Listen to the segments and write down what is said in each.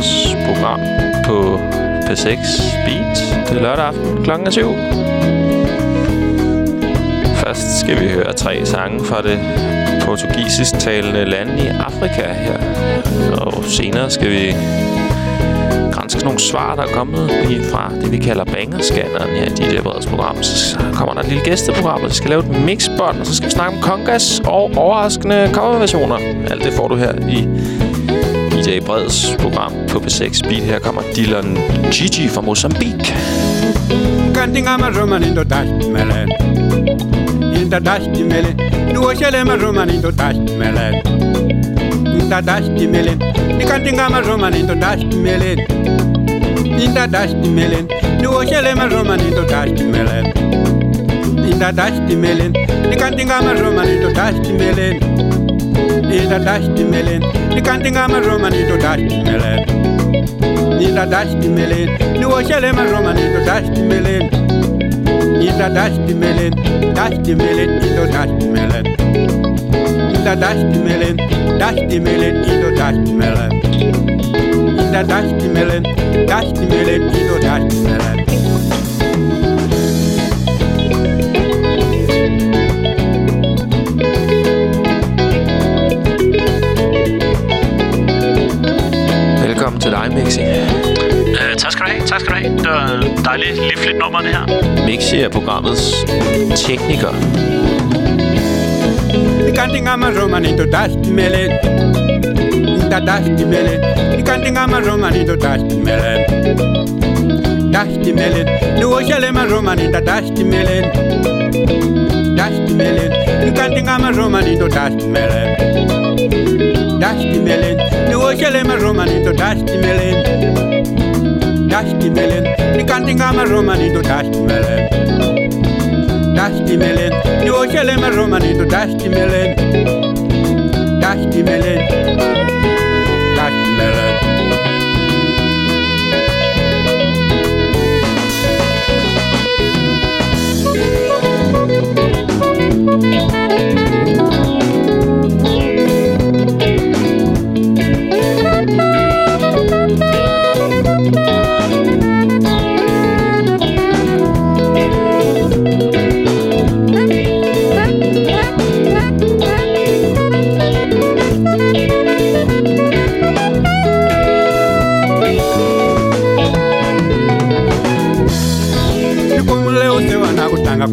Breds program på P6 Beat. Det er lørdag aften klokken 7. Først skal vi høre tre sange fra det portugisisk talende land i Afrika her. Og senere skal vi granske nogle svar, der er kommet fra det, vi kalder bangerscanneren her i DJ Breds program. Så kommer der et lille gæsteprogram, og vi skal lave et mixbånd, og så skal vi snakke om kongas og overraskende coverversioner. Alt det får du her i DJ Breds program på P6 Beat. Her kommer Dylan Gigi fra Mozambique. Kantinga indo nindo mele Inda mele Nuoshele indo nindo mele Inda mele Ni kantinga indo nindo mele Inda mele Nuoshele indo nindo mele Inda mele Ni kantinga indo nindo mele Inda mele Ni kantinga maroma nindo mele Inda mele Nuoshele maroma nindo mele Inda mele Dashti mele Indo mele Inda mele Dashti mele Indo mele Inda mele Dashti mele Indo mele Velkommen til dig, Mixi. Uh, tak skal du have, tak skal du have. Det var dejligt, livligt nummer, det her. Mixi er programmets tekniker. Ikantinga maromanito dashti mele Da dashti mele Ikantinga maromanito dashti mele Dashti mele Nuoshele maromanita dashti mele Dashti mele Ikantinga maromanito dashti mele Dashti mele dashti mele Dashti mele Ikantinga maromanito dashti mele Dashti mele Ni oshele maroma ni to dashti mele Dashti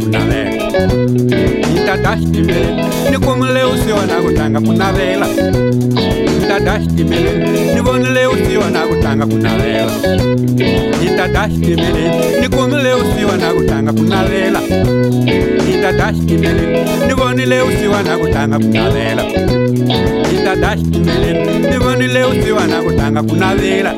punavela ntatashtimele ni komile usiwa na kutanga punavela ntatashtimele ni vonile usiwa na kutanga punavela ntatashtimele ni komile usiwa na kutanga punavela ntatashtimele ni vonile usiwa na kutanga punavela ntatashtimele ni vonile usiwa na kutanga punavela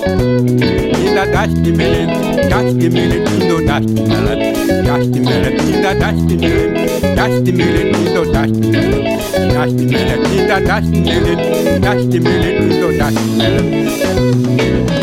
ntatashtimele tashtimele tindo tashtimele Dastimühlen, Kinder, Dastimühlen, Dastimühlen, so Dastimühlen, Dastimühlen, Kinder, Dastimühlen, Dastimühlen, so Dastimühlen.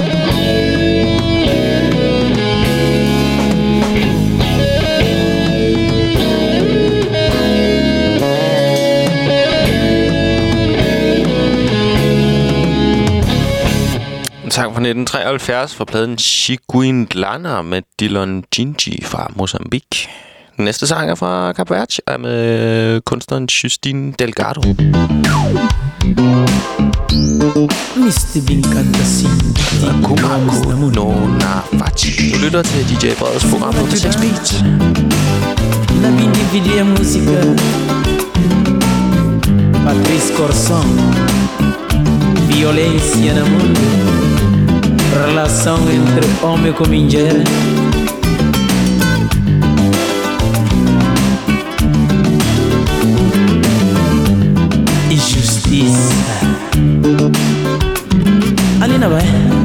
1973 fra pladen Chiquindlana med Dylan Gingi fra Mozambique. Den næste sang er fra Cap Verde er med kunstneren Justine Delgado. Mr. Kumaku no na fachi. Du lytter til DJ Breds program på 6 Beats. Na bindi música Patrice Corson Violência no mundo relação entre homem com mulher e justiça. Ali não vai.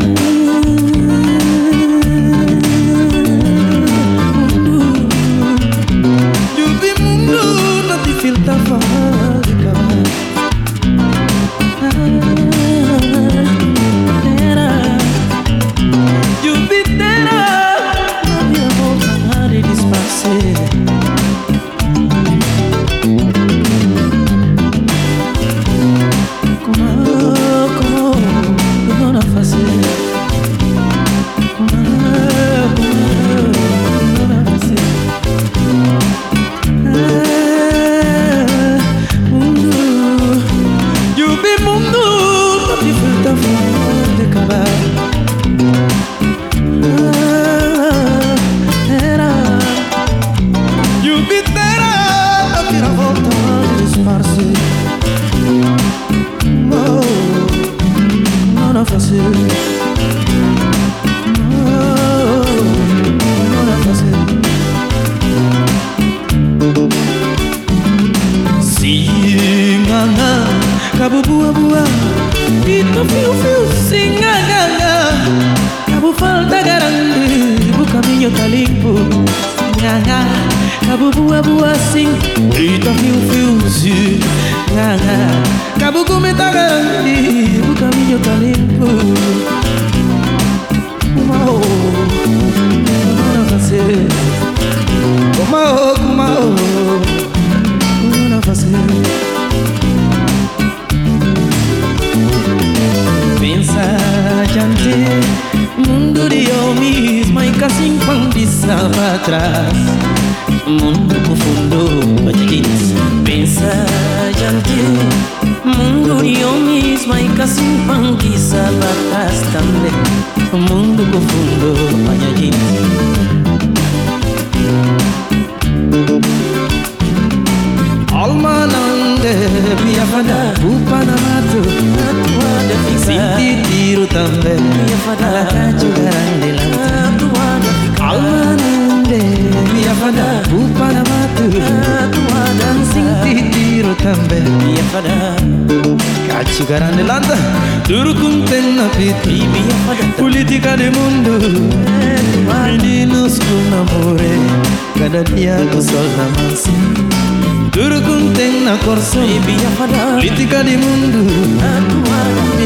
litika di mundu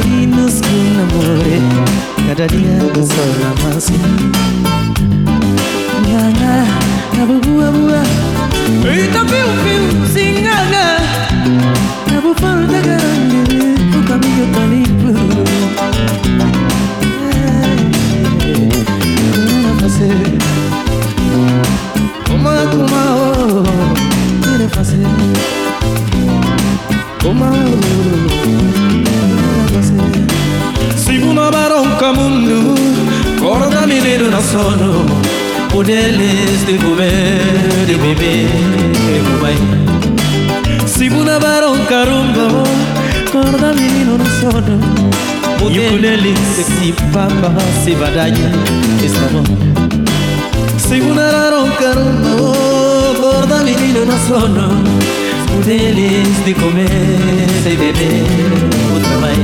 minuskin amore kada dia selama sini nganga nabu bua bua ita piu piu singanga nabu falta grande tu camino talipu Kuma kuma oh Si Sibuna baronka mundu Korda mineru na sono Udeles de comer de beber de comer Sibuna baronka rumbo Korda mineru na sono Udeles de papa se badaya Estamos Sibuna baronka rumbo Korda mineru na sono tempo deles de comer sem beber outra vez.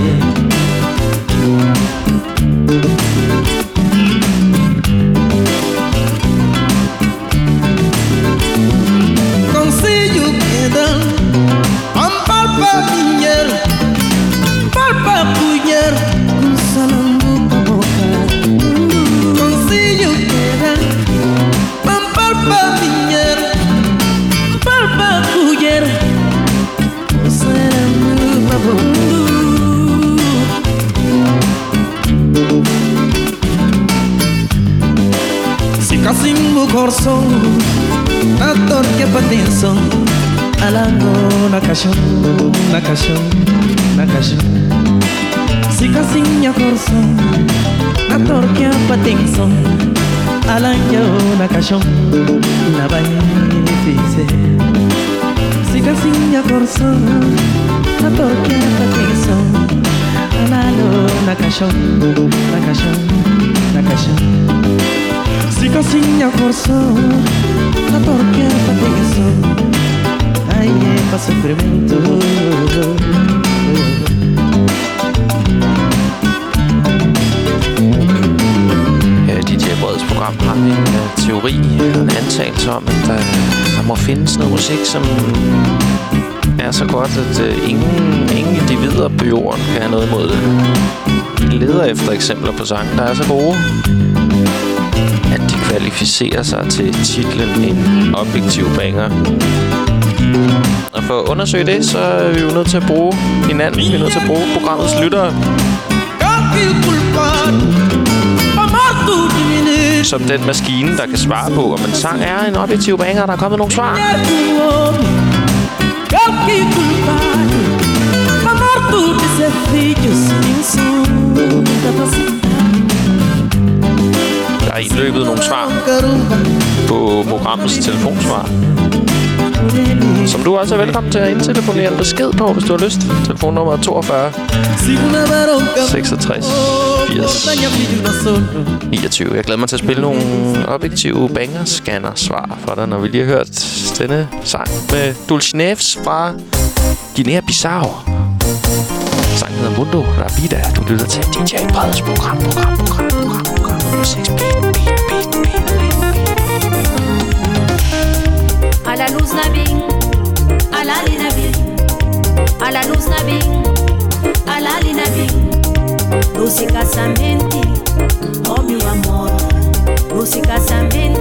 Corso Na torque pa atenção Alango na caixão Na caixão Na caixão Se casinha corso Na torque pa atenção Alango na caixão Na banha fixe Se casinha corso Na torque pa atenção Alango na caixão Na caixão Na caixão Se casinha corso Na torque pa atenção Ai, é pra sofrimento i DJ Breds program har en uh, teori en antagelse om, at der, der må findes noget musik, som er så godt, at uh, ingen, ingen individer på jorden kan have noget imod. Det. Leder efter eksempler på sange, der er så gode, kvalificere sig til titlen En objektiv banger. Og for at undersøge det, så er vi jo nødt til at bruge hinanden. Vi er nødt til at bruge programmets lyttere som den maskine, der kan svare på, om en sang er en objektiv banger. Der er kommet nogle svar. Caqui culpado Amado de ser filho Sem som capacidade der er indløbet nogle svar på programmets telefonsvar, som du også er velkommen til at indtelefonere en besked på, hvis du har lyst. Telefonnummer er 42 66 80 29. Jeg glæder mig til at spille nogle objektive banger-scanner-svar for dig, når vi lige har hørt denne sang med Dulcineves fra Guinea-Bissau. Sangen hedder Mundo Rapida. Du lytter til DJ Breds program, program, program, A la luz na Nabi, a la Nabi, a la luz na Nabi, a la Nabi, luz y casamento, oh mi amor, luz y casamenti.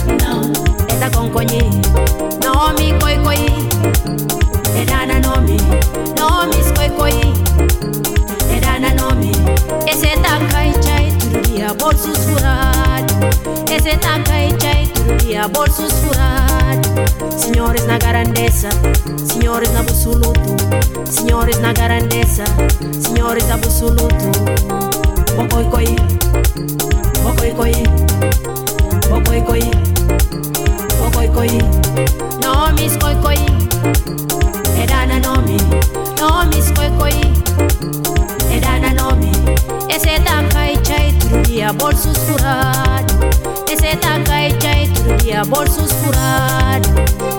Bokoi koi Bokoi koi Bokoi koi koikoi, no mis koikoi. Edana no mi, no mis koikoi. Edana no mi, ese takai chai turbia bolsus curado. Ese takai chai turbia bolsus curado.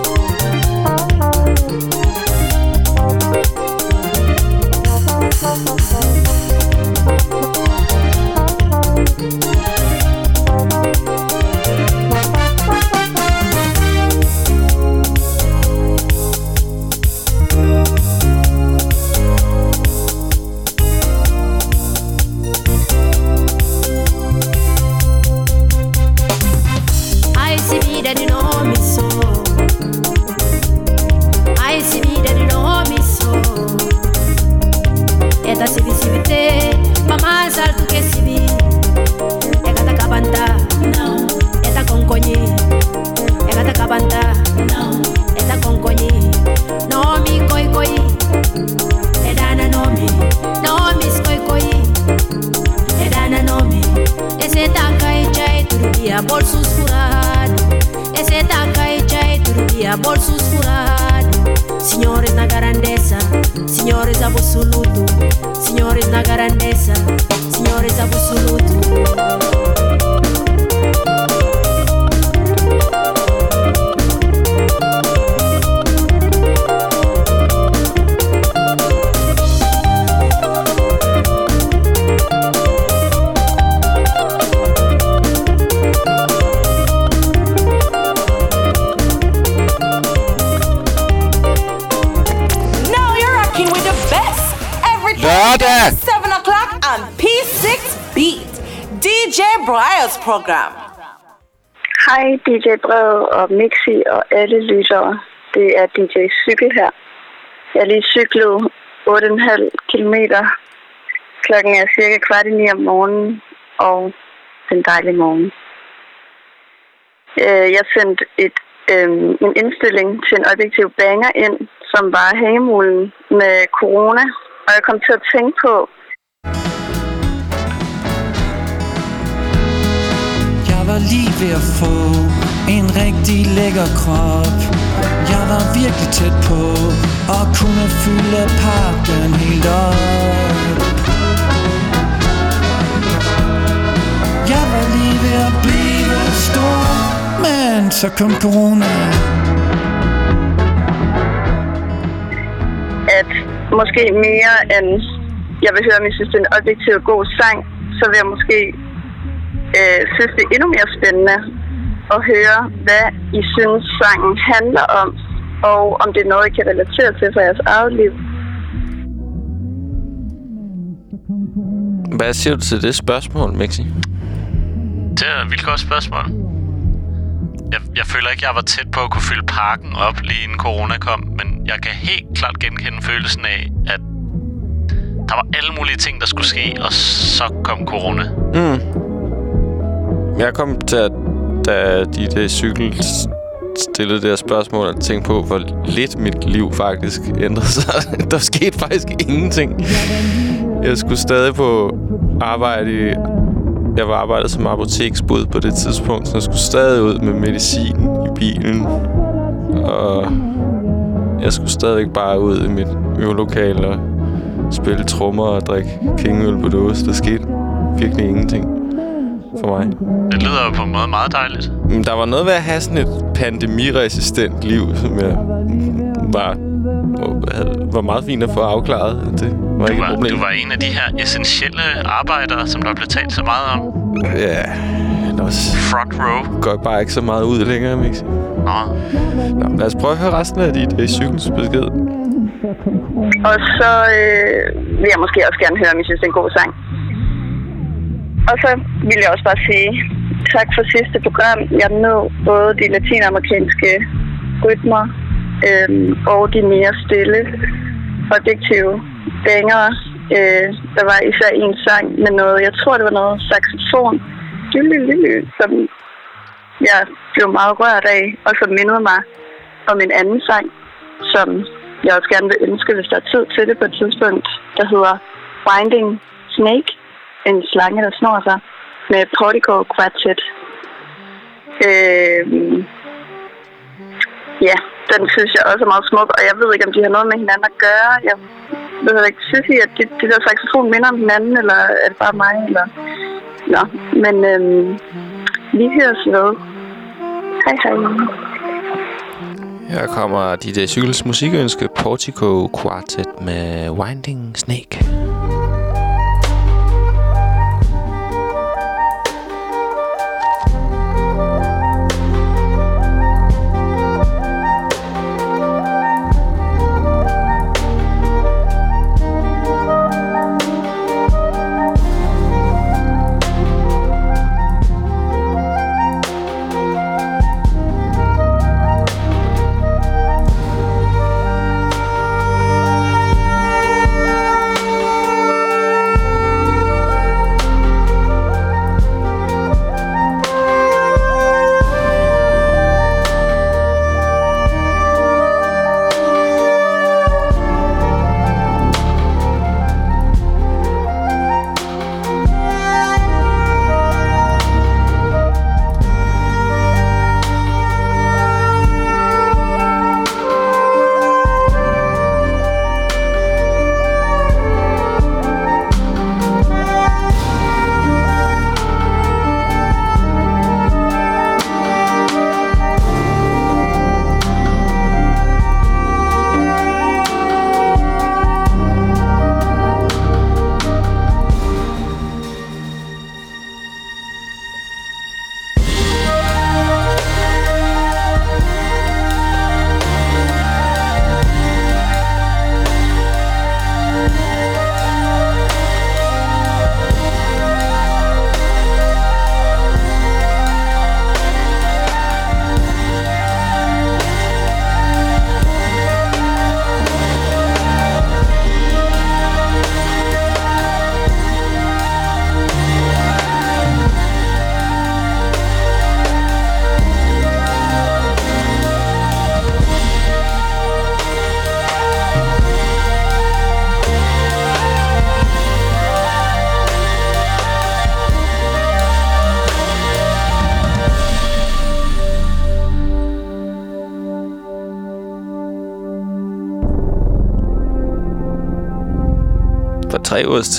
DJ Brev og Mixi og alle lyttere. Det er DJ Cykel her. Jeg er lige cyklet 8,5 km. Klokken er cirka kvart i ni om morgenen, og den dejlige morgen. Øh, Jeg sendte et, øh, en indstilling til en objektiv banger ind, som var hængemulen med corona. Og jeg kom til at tænke på, Jeg var lige ved at få en rigtig lækker krop. Jeg var virkelig tæt på og kunne fylde parken helt op. Jeg var lige ved at blive stor, men så kom corona. At måske mere end jeg vil høre, om I synes, det er en objektiv god sang, så vil jeg måske øh, synes, det er endnu mere spændende at høre, hvad I synes, sangen handler om, og om det er noget, I kan relatere til for jeres eget liv. Hvad siger du til det spørgsmål, Mixi? Det er et vildt godt spørgsmål. Jeg, jeg føler ikke, jeg var tæt på at kunne fylde parken op lige inden corona kom, men jeg kan helt klart genkende følelsen af, at der var alle mulige ting, der skulle ske, og så kom corona. Mm. Jeg kom til, da de der cykel stillede det her spørgsmål, og tænkte på, hvor lidt mit liv faktisk ændrede sig. der skete faktisk ingenting. Jeg skulle stadig på arbejde i... Jeg var arbejdet som apoteksbud på det tidspunkt, så jeg skulle stadig ud med medicin i bilen. Og jeg skulle stadig bare ud i mit øvelokale og spille trommer og drikke kingøl på dåse. Der skete virkelig ingenting for mig. Det lyder på en måde meget dejligt. Men der var noget ved at have sådan et pandemiresistent liv, som jeg var, var meget fint at få afklaret. Det var Du ikke var, et problem. du var en af de her essentielle arbejdere, som der blev talt så meget om. Ja, men også Front row. går bare ikke så meget ud længere, Mixi. Nå, Nå, lad os prøve at høre resten af dit uh, cykelsbesked. Og så øh, vil jeg måske også gerne høre, om I synes, det er en god sang. Og så vil jeg også bare sige tak for sidste program. Jeg nød både de latinamerikanske rytmer øh, og de mere stille, objektive banger. Øh, der var især en sang med noget, jeg tror det var noget saxofon, lille, lille, som jeg blev meget rørt af, og som mindede mig om en anden sang, som jeg også gerne vil ønske, hvis der er tid til det på et tidspunkt, der hedder Winding Snake, en slange, der snor sig, med Portico Quartet. Øh, ja, den synes jeg også er meget smuk, og jeg ved ikke, om de har noget med hinanden at gøre. Jeg ved ikke, synes I, at de, de der saxofon minder om hinanden, eller er det bare mig? Eller? Nå, men øh, vi høres ved. Hej hej. Her kommer dit øh, uh, cykels musikønske Portico Quartet med Winding Snake.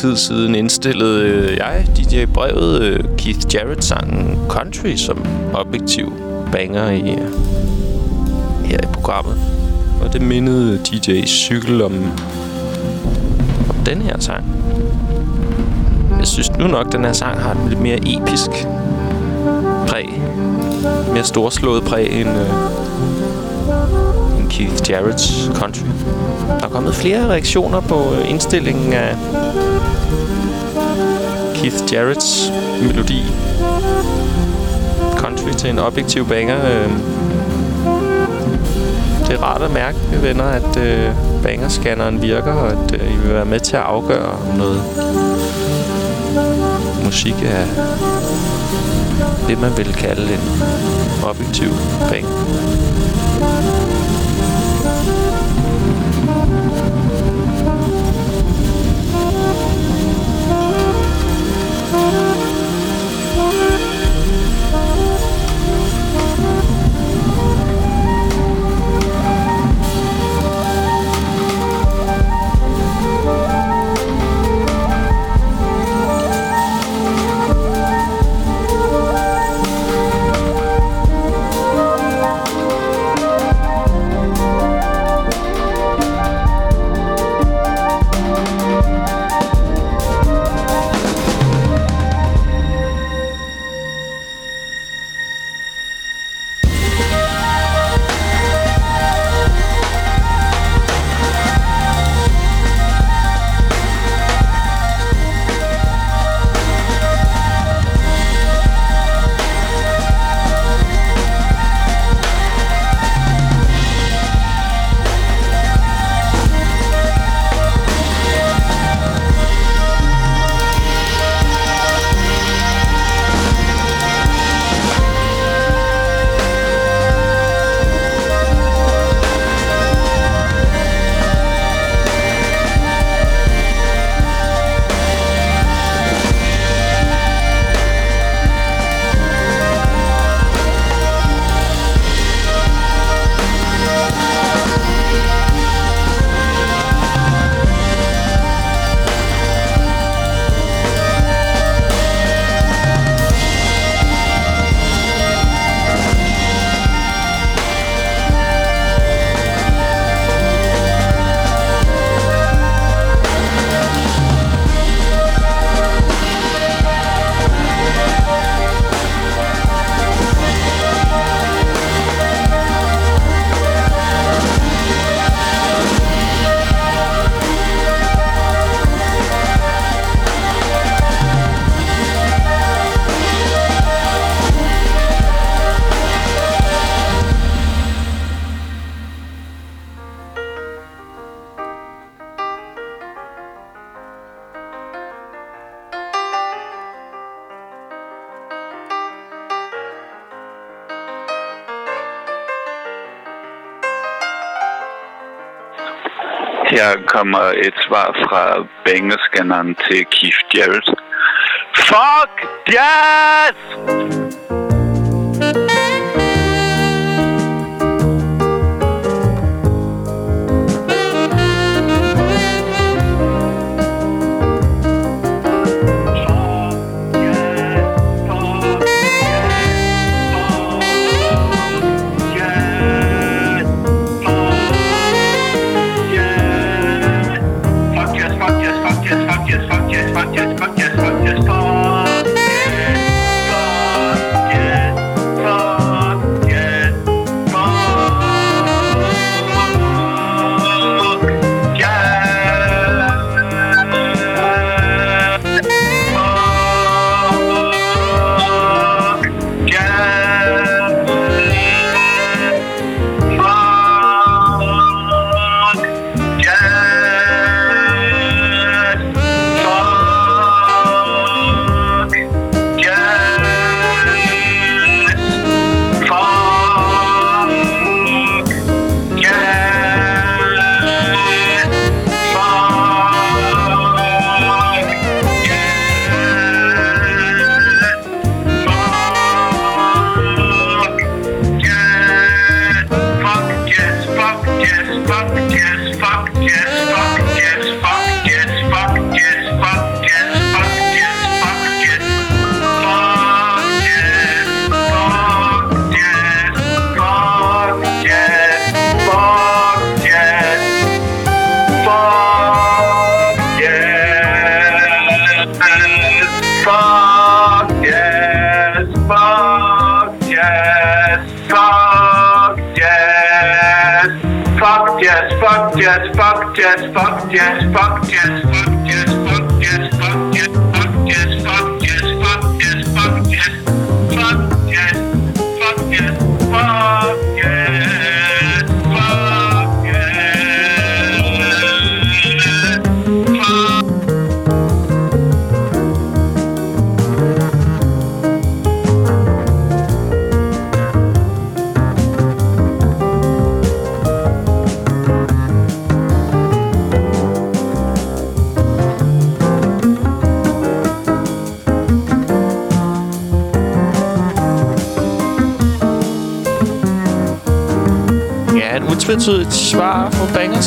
Tid siden indstillede øh, jeg, DJ Brevet, øh, Keith Jarrett-sangen Country som objektiv banger i, øh, her i programmet. Og det mindede DJ Cykel om, om den her sang. Jeg synes nu nok, den her sang har et lidt mere episk præg. Mere storslået præg end, øh, end Keith Jarrett's Country. Der er kommet flere reaktioner på øh, indstillingen af Keith Jarrett's melodi. Country til en objektiv banger. Øh. det er rart at mærke, venner, at øh, bangerscanneren virker, og at øh, I vil være med til at afgøre, om noget musik er det, man vil kalde en objektiv banger. Kommer et svar fra bangescanneren til Keith Jarrett. Fuck yes!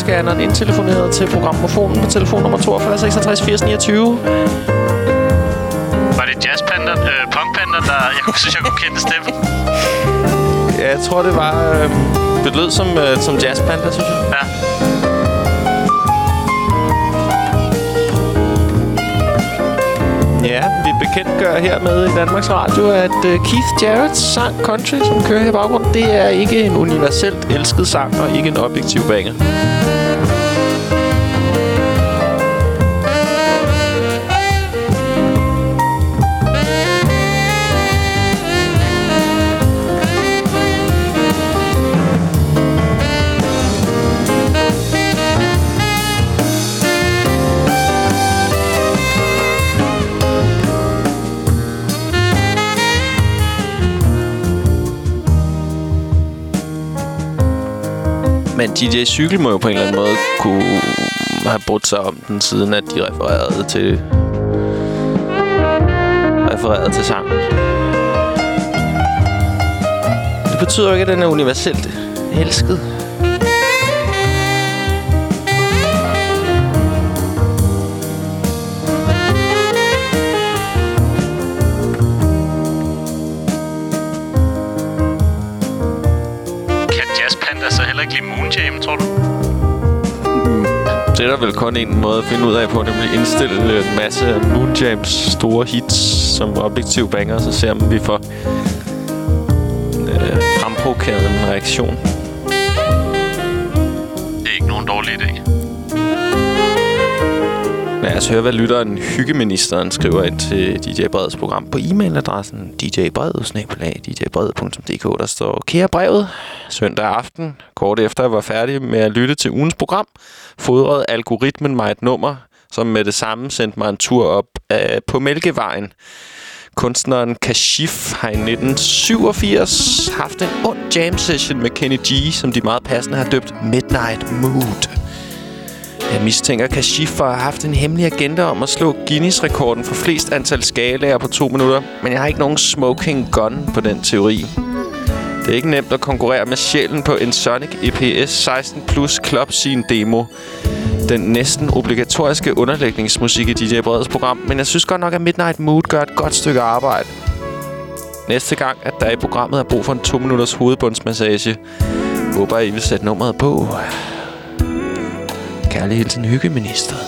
På bangerscanneren indtelefoneret til programmofonen på telefonnummer 42 66 80 29. Var det jazzpanda, øh, punkpanda, der... Jeg synes, jeg kunne kende stemmen. Ja, jeg tror, det var... Øh, det lød som, øh, som jazzpanda, synes jeg. Ja. Ja, vi bekendtgør hermed i Danmarks Radio, at uh, Keith Jarrett's sang Country, som kører her i baggrunden, det er ikke en universelt elsket sang og ikke en objektiv banger. Men DJ Cykel må jo på en eller anden måde kunne have brudt sig om den, siden at de refererede til refererede til sangen. Det betyder jo ikke, at den er universelt elsket. Kun en måde at finde ud af på, nemlig indstille en masse af Moonjams store hits som objektiv banger, så ser om vi får øh, fremprovokeret en reaktion. Det er ikke nogen dårlig idé. Lad os høre, hvad lytteren Hyggeministeren skriver ind til DJ Breds program på e-mailadressen djbredet.dk. Der står, kære brevet, søndag aften, kort efter jeg var færdig med at lytte til ugens program, fodrede algoritmen mig et nummer, som med det samme sendte mig en tur op øh, på Mælkevejen. Kunstneren Kashif har i 1987 haft en ond jam session med Kenny G, som de meget passende har døbt Midnight Mood. Jeg mistænker Kashif for at have haft en hemmelig agenda om at slå Guinness-rekorden for flest antal skalaer på to minutter, men jeg har ikke nogen smoking gun på den teori. Det er ikke nemt at konkurrere med sjælen på en Sonic EPS 16 Plus Club Scene demo. Den næsten obligatoriske underlægningsmusik i DJ Breds program, men jeg synes godt nok, at Midnight Mood gør et godt stykke arbejde. Næste gang, at der i programmet er brug for en 2-minutters hovedbundsmassage, håber jeg, I vil sætte nummeret på. Kærlig hilsen hyggeministeren.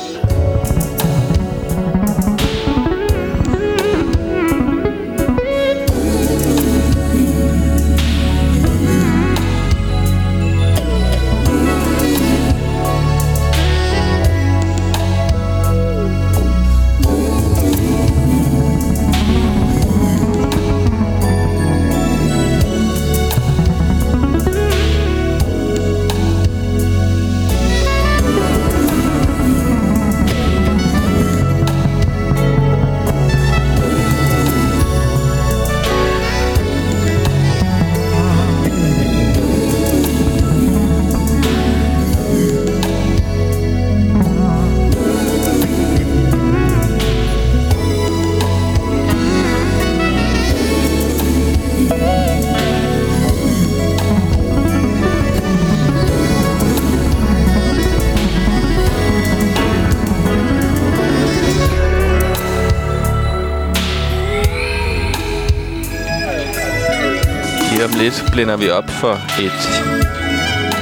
Lidt blænder vi op for et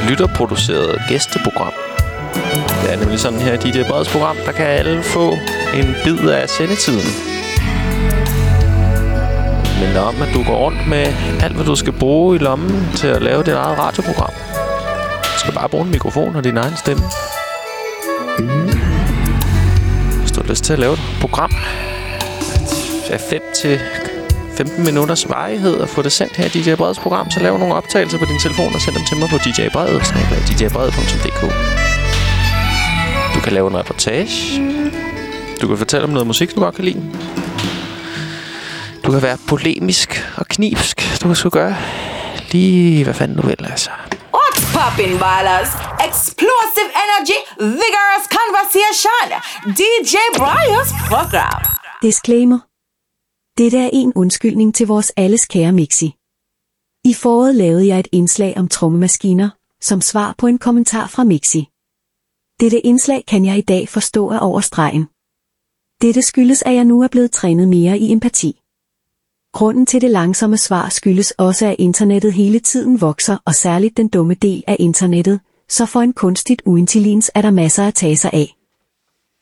lytterproduceret gæsteprogram. Det er nemlig sådan her i det Breds program, der kan alle få en bid af sendetiden. Men om, at du går rundt med alt, hvad du skal bruge i lommen til at lave dit eget radioprogram. Du skal bare bruge en mikrofon og din egen stemme. Hvis du har lyst til at lave et program af 5 til 15 minutters varighed og få det sendt her i DJ Breds program, så lav nogle optagelser på din telefon og send dem til mig på djbredet, djbredet.dk. Du kan lave en reportage. Du kan fortælle om noget musik, du godt kan lide. Du kan være polemisk og knivsk. Du kan sgu gøre lige, hvad fanden du vil, altså. What's poppin', ballers? Explosive energy, vigorous conversation. DJ Brian's program. Disclaimer. Dette er en undskyldning til vores alles kære Mixi. I foråret lavede jeg et indslag om trommemaskiner, som svar på en kommentar fra Mixi. Dette indslag kan jeg i dag forstå er over stregen. Dette skyldes, at jeg nu er blevet trænet mere i empati. Grunden til det langsomme svar skyldes også, at internettet hele tiden vokser, og særligt den dumme del af internettet, så for en kunstigt uintelligens er der masser at tage sig af.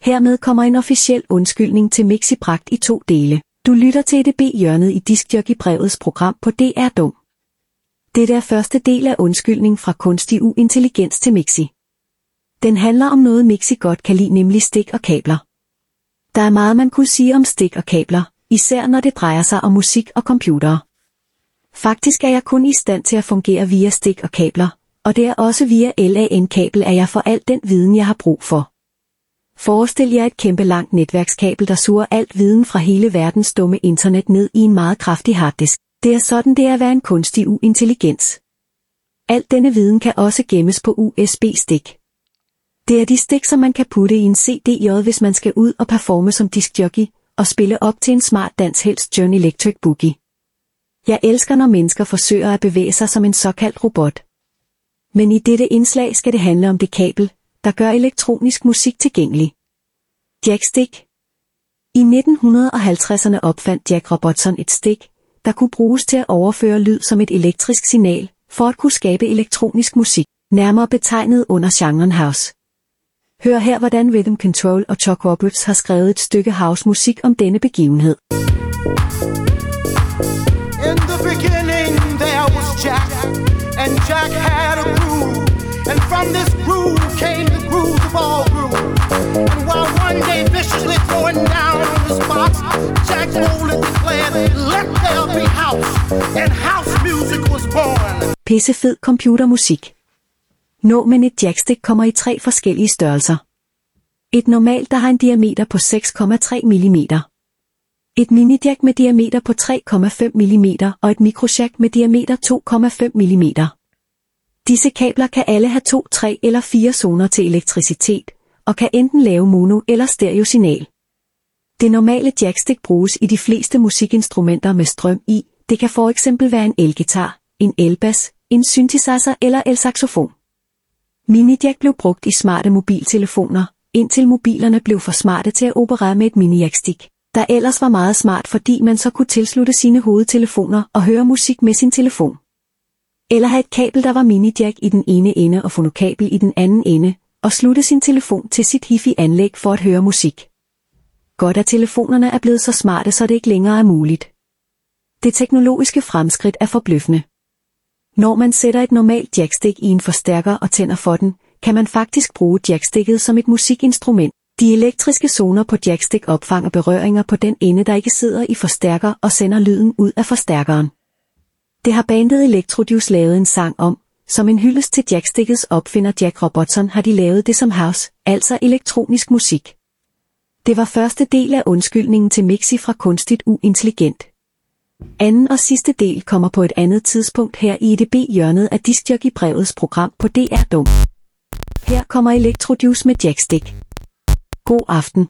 Hermed kommer en officiel undskyldning til Mixi bragt i to dele. Du lytter til EDB-hjørnet i Diskjockey-brevets program på DR Dum. Dette er første del af undskyldning fra kunstig uintelligens til Mixi. Den handler om noget Mixi godt kan lide, nemlig stik og kabler. Der er meget man kunne sige om stik og kabler, især når det drejer sig om musik og computere. Faktisk er jeg kun i stand til at fungere via stik og kabler, og det er også via LAN-kabel, at jeg får al den viden, jeg har brug for. Forestil jer et kæmpe langt netværkskabel, der suger alt viden fra hele verdens dumme internet ned i en meget kraftig harddisk. Det er sådan det er at være en kunstig uintelligens. Al denne viden kan også gemmes på USB-stik. Det er de stik, som man kan putte i en CDJ, hvis man skal ud og performe som diskjockey, og spille op til en smart dans helst John Electric Boogie. Jeg elsker, når mennesker forsøger at bevæge sig som en såkaldt robot. Men i dette indslag skal det handle om det kabel, der gør elektronisk musik tilgængelig. Jackstick I 1950'erne opfandt Jack Robertson et stik, der kunne bruges til at overføre lyd som et elektrisk signal, for at kunne skabe elektronisk musik, nærmere betegnet under genren house. Hør her, hvordan Rhythm Control og Chuck Roberts har skrevet et stykke house-musik om denne begivenhed. In the beginning there was Jack, and Jack had a groove, and from this groove came the groove of all grooves. And while one day viciously throwing down on this box, Jack boldly declared, "Let there be house," and house music was born. Pissefed computermusik. Nå, men et jackstick kommer i tre forskellige størrelser. Et normalt, der har en diameter på 6,3 mm. Et minijack med diameter på 3,5 mm og et mikrojack med diameter 2,5 mm. Disse kabler kan alle have to, tre eller fire zoner til elektricitet, og kan enten lave mono- eller stereosignal. Det normale jackstick bruges i de fleste musikinstrumenter med strøm i, det kan for eksempel være en elgitar, en elbas, en synthesizer eller elsaxofon. Minijack blev brugt i smarte mobiltelefoner, indtil mobilerne blev for smarte til at operere med et minijackstick, der ellers var meget smart, fordi man så kunne tilslutte sine hovedtelefoner og høre musik med sin telefon. Eller have et kabel, der var minijack i den ene ende og fonokabel i den anden ende, og slutte sin telefon til sit hifi-anlæg for at høre musik. Godt at telefonerne er blevet så smarte, så det ikke længere er muligt. Det teknologiske fremskridt er forbløffende. Når man sætter et normalt jackstick i en forstærker og tænder for den, kan man faktisk bruge jacksticket som et musikinstrument. De elektriske zoner på jackstick opfanger berøringer på den ende, der ikke sidder i forstærker og sender lyden ud af forstærkeren. Det har bandet Electrojuice lavet en sang om, som en hyldest til jackstickets opfinder Jack Robertson har de lavet det som house, altså elektronisk musik. Det var første del af undskyldningen til Mixi fra kunstigt uintelligent. Anden og sidste del kommer på et andet tidspunkt her i EDB-hjørnet af Diskjockey brevets program på DR Dum. Her kommer Electrojuice med Jackstick. God aften.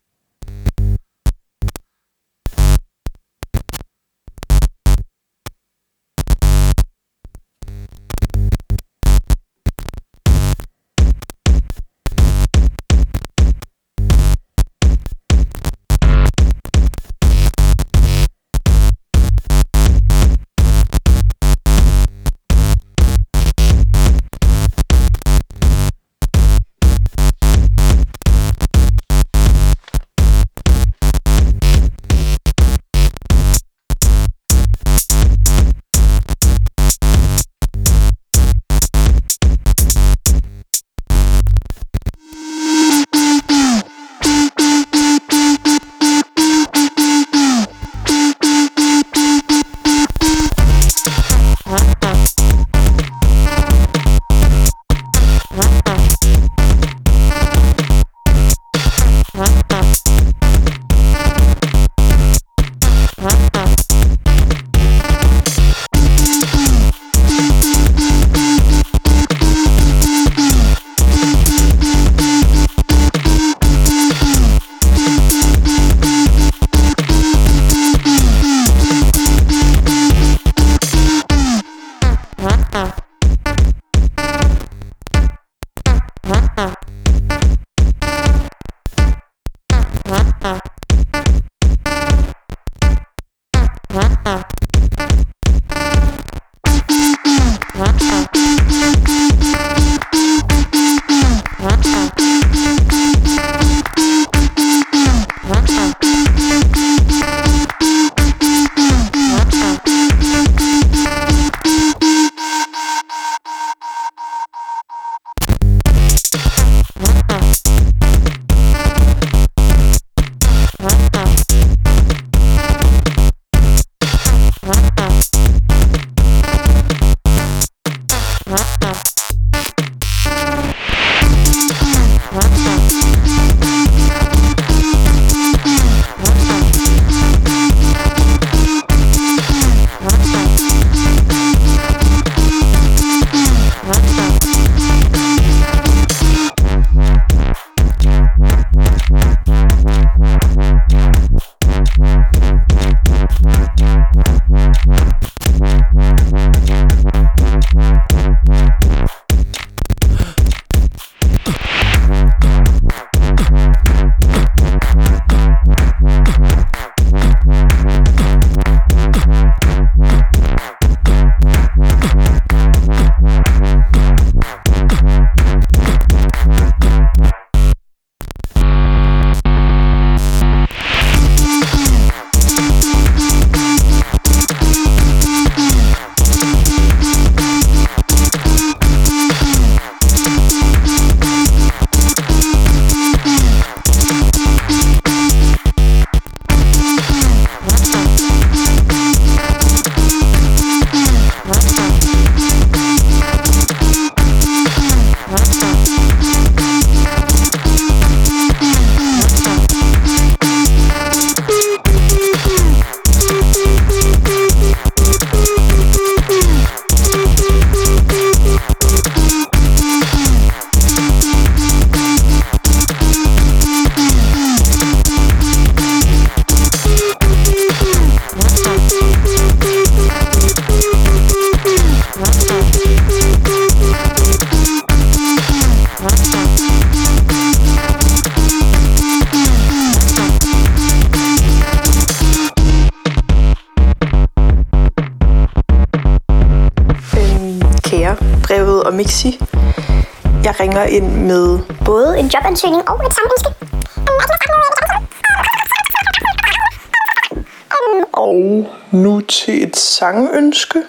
Sangønske,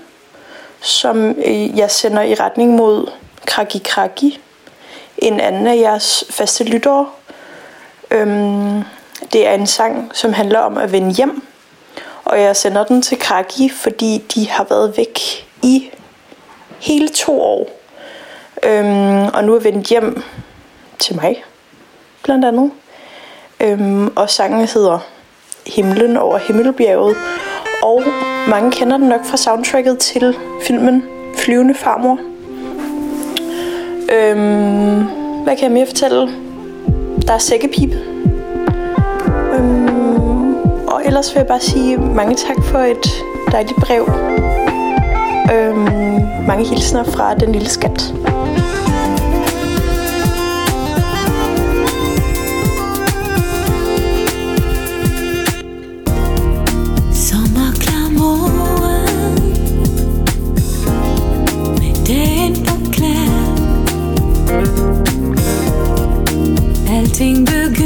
som øh, jeg sender i retning mod Kraki Kraki, en anden af jeres faste lyttere. Øhm, det er en sang, som handler om at vende hjem, og jeg sender den til Kraki, fordi de har været væk i hele to år. Øhm, og nu er vendt hjem til mig, blandt andet. Øhm, og sangen hedder Himlen over Himmelbjerget. Og mange kender den nok fra soundtracket til filmen Flyvende Farmor. Øhm, hvad kan jeg mere fortælle? Der er sækkepip. Øhm, og ellers vil jeg bare sige mange tak for et dejligt brev. Øhm, mange hilsner fra den lille skat. Alting begynder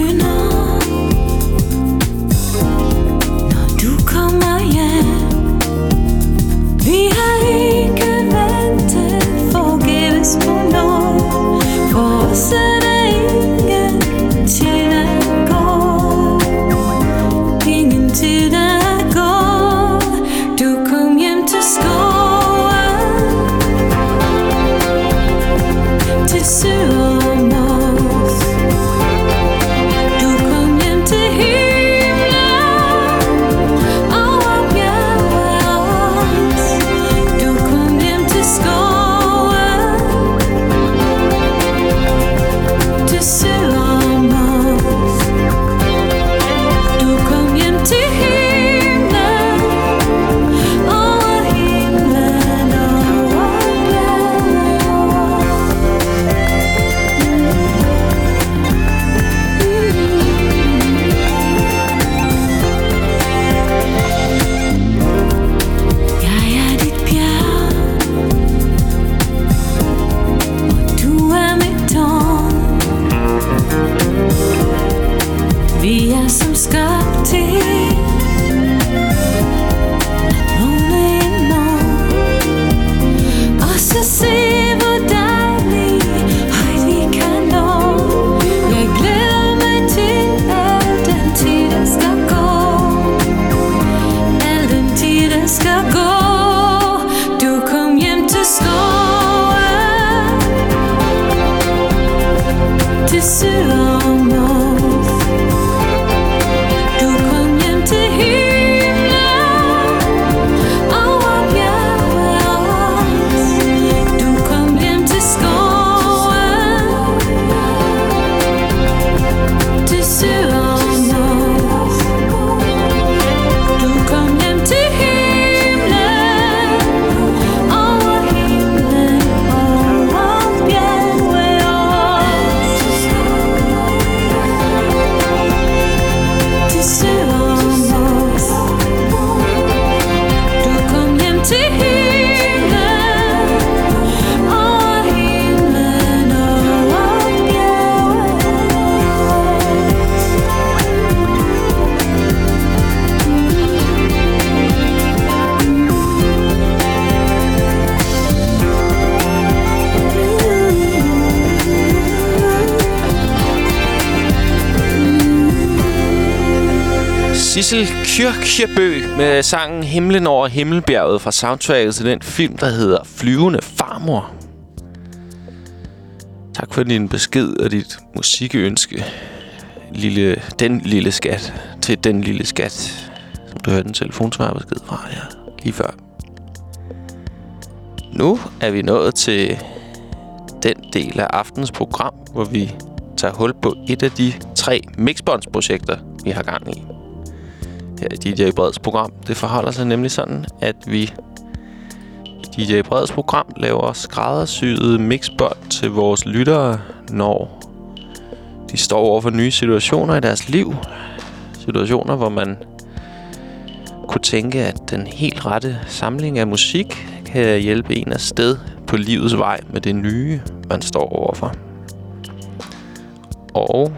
Kyrkjebø med sangen Himlen over Himmelbjerget fra soundtracket til den film, der hedder Flyvende Farmor. Tak for din besked og dit musikønske. Lille, den lille skat til den lille skat, som du hørte en telefonsvarbesked fra ja, lige før. Nu er vi nået til den del af aftens program, hvor vi tager hul på et af de tre mixbåndsprojekter, vi har gang i her i DJ Breds program. Det forholder sig nemlig sådan, at vi i DJ Breds program laver skræddersyede mixbånd til vores lyttere, når de står over for nye situationer i deres liv. Situationer, hvor man kunne tænke, at den helt rette samling af musik kan hjælpe en afsted på livets vej med det nye, man står overfor. Og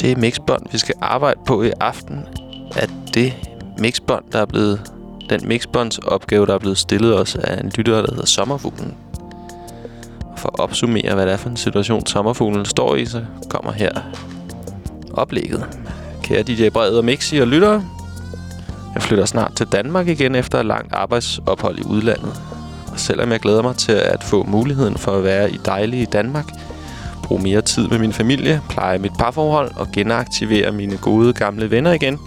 det mixbånd, vi skal arbejde på i aften, er det mixbånd, der er blevet den mixbåndsopgave, der er blevet stillet os af en lytter, der hedder Sommerfuglen. Og for at opsummere, hvad det er for en situation, Sommerfuglen står i, så kommer her oplægget. Kære DJ Brede og Mixi og lyttere, jeg flytter snart til Danmark igen efter et langt arbejdsophold i udlandet. Og selvom jeg glæder mig til at få muligheden for at være i dejlige Danmark, bruge mere tid med min familie, pleje mit parforhold og genaktivere mine gode gamle venner igen,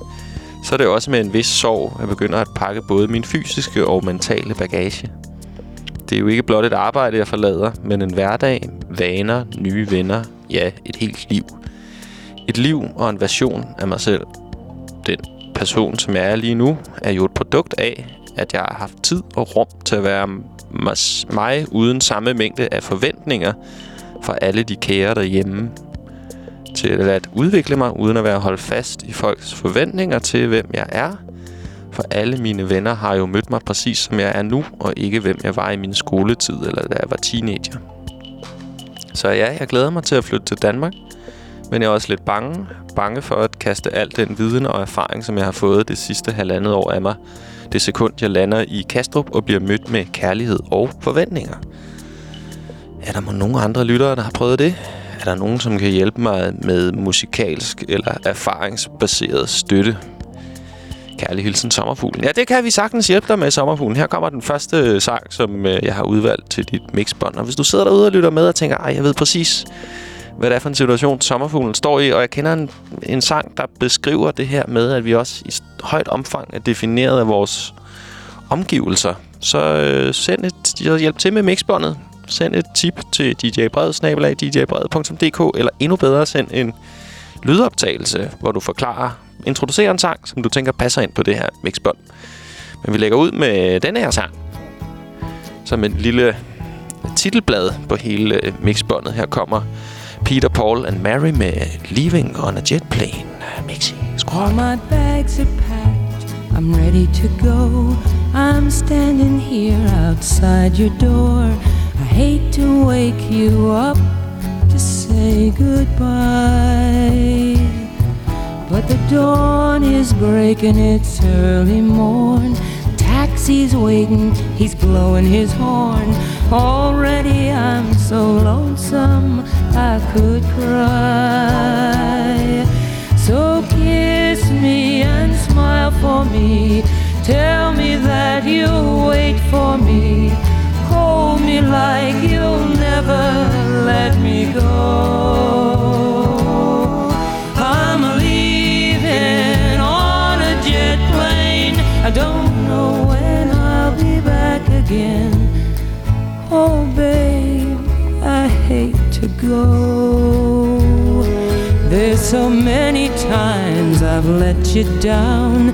så er det også med en vis sorg, at begynder at pakke både min fysiske og mentale bagage. Det er jo ikke blot et arbejde, jeg forlader, men en hverdag, vaner, nye venner, ja, et helt liv. Et liv og en version af mig selv. Den person, som jeg er lige nu, er jo et produkt af, at jeg har haft tid og rum til at være mig uden samme mængde af forventninger fra alle de kære derhjemme. Til at udvikle mig uden at være holdt fast i folks forventninger til, hvem jeg er. For alle mine venner har jo mødt mig præcis som jeg er nu, og ikke hvem jeg var i min skoletid eller da jeg var teenager. Så ja, jeg glæder mig til at flytte til Danmark, men jeg er også lidt bange. Bange for at kaste al den viden og erfaring, som jeg har fået det sidste halvandet år af mig. Det sekund, jeg lander i Kastrup og bliver mødt med kærlighed og forventninger. Er der nogle andre lyttere, der har prøvet det? Er der nogen, som kan hjælpe mig med musikalsk eller erfaringsbaseret støtte? Kærlig hilsen Sommerfuglen. Ja, det kan vi sagtens hjælpe dig med, Sommerfuglen. Her kommer den første sang, som øh, jeg har udvalgt til dit mixbånd. Og hvis du sidder derude og lytter med og tænker, ej, jeg ved præcis, hvad det er for en situation, Sommerfuglen står i, og jeg kender en, en sang, der beskriver det her med, at vi også i højt omfang er defineret af vores omgivelser. Så øh, send et, hjælp til med mixbåndet. Send et tip til djbred, djbred.dk, eller endnu bedre, send en lydoptagelse, hvor du forklarer, introducerer en sang, som du tænker passer ind på det her mixbånd. Men vi lægger ud med denne her sang, som en lille titelblad på hele mixbåndet. Her kommer Peter, Paul and Mary med Leaving on a Jet Plane. Mixi, skru op. My bags are packed, I'm ready to go. I'm standing here outside your door. I hate to wake you up to say goodbye. But the dawn is breaking, it's early morn. Taxi's waiting, he's blowing his horn. Already I'm so lonesome I could cry. So kiss me and smile for me. Tell me that you'll wait for me. Hold me like you'll never let me go. I'm leaving on a jet plane. I don't know when I'll be back again. Oh, babe, I hate to go. There's so many times I've let you down.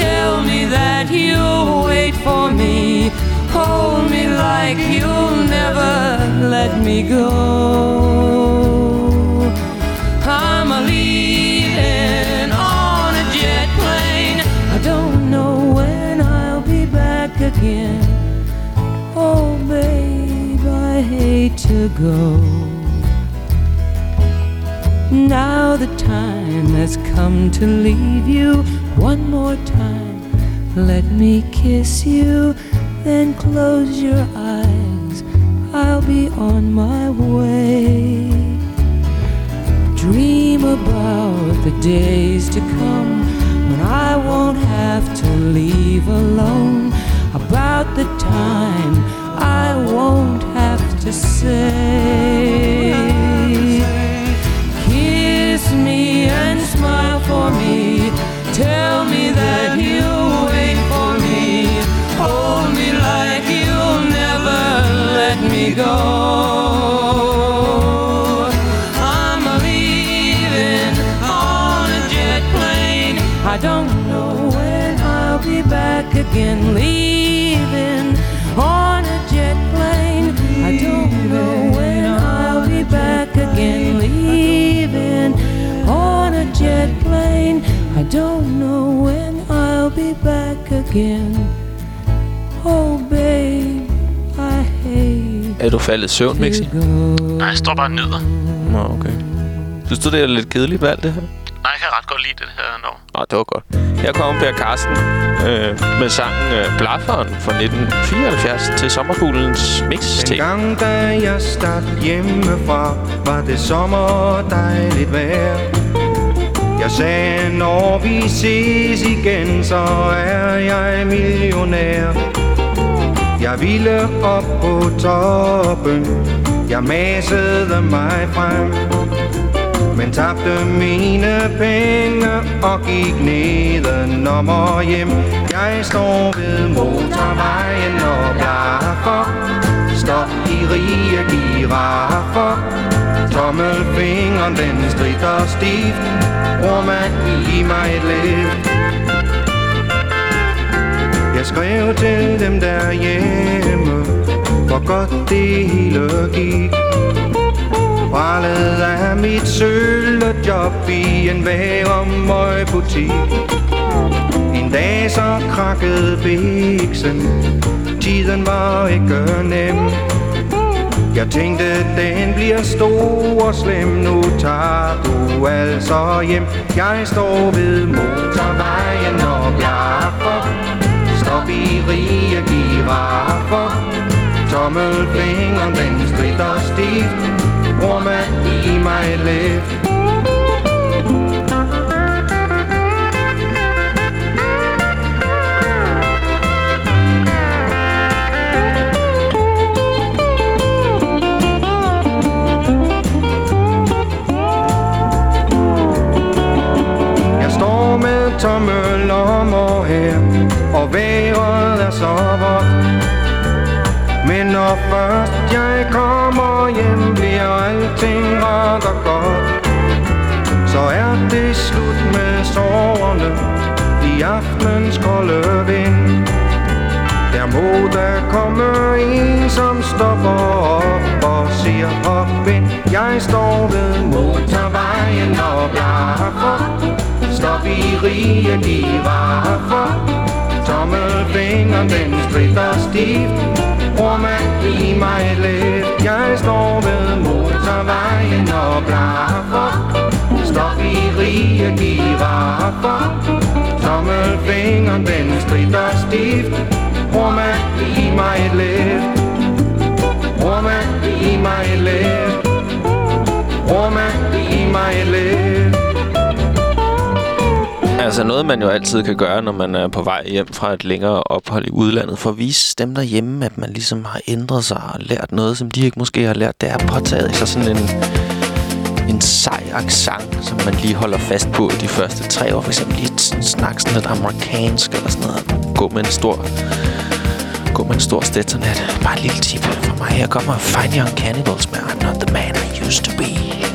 Tell me that you'll wait for me. Hold me like you'll never let me go. I'm a leaving on a jet plane. I don't know when I'll be back again. Oh, babe, I hate to go. Now the time has come to leave you one more time. Let me kiss you, then close your eyes. I'll be on my way. Dream about the days to come when I won't have to leave alone. About the time I won't have to say. Kiss me and smile for me. Tell me that you'll wait for me. Hold me like you'll never let me go. I'm leaving on a jet plane. I don't know when I'll be back again. Leaving on a jet plane. I don't know when I'll be back again. Leaving on a jet plane. I don't know when I'll be back again. Oh, babe, I hate Er du faldet i søvn, Mixi? Nej, jeg står bare og nyder. Nå, okay. Synes du, det er lidt kedeligt valgt, det her? Nej, jeg kan ret godt lide det her nummer. Nå, det var godt. Her kommer Per Carsten øh, med sangen øh, Blafferen fra 1974 til Sommerfuglens mix Den gang, da jeg startede hjemmefra, var det sommer dejligt vejr. Jeg sagde, når vi ses igen, så er jeg millionær. Jeg ville op på toppen, jeg massede mig frem. Men tabte mine penge og gik ned og hjem. Jeg står ved motorvejen og blaffer. Stop i rige giraffer. Tommelfingeren den strider stift. Bror man giv mig et lift. Jeg skrev til dem derhjemme, hvor godt det hele gik. Prallet af mit sølvejob i en væremøgbutik. En dag så krakkede biksen, tiden var ikke nem. Jeg tænkte, den bliver stor og slem, nu tager du altså hjem. Jeg står ved motorvejen og blaffer, stop i rige giraffer. Tommelfingeren den stritter stift, Rummet man i mig et og er så vådt. Men når først jeg kommer hjem, bliver alting ret og godt. Så er det slut med soverne i aftenens kolde vind Der må der komme en, som stopper op og siger hop ind Jeg står ved motorvejen og blaffer Stop i rige, de var for Tommelfingeren den stritter stift. Bror mand, giv mig lidt. Jeg står ved motorvejen og blaffer. Stop i rige, giraffer Tommelfingeren den stritter stift. Bror mand, giv mig lidt. Bror mand, giv mig lidt. Bror mand, giv mig lidt. Altså noget, man jo altid kan gøre, når man er på vej hjem fra et længere ophold i udlandet, for at vise dem derhjemme, at man ligesom har ændret sig og lært noget, som de ikke måske har lært, det er påtaget sig sådan en, en sej accent, som man lige holder fast på de første tre år. For eksempel lige sådan, snakke sådan lidt amerikansk eller sådan noget. Gå med en stor, gå med en stor stetsonet. Bare et lille tip fra mig. Her kommer Fine Young Cannibals med I'm Not The Man I Used To Be.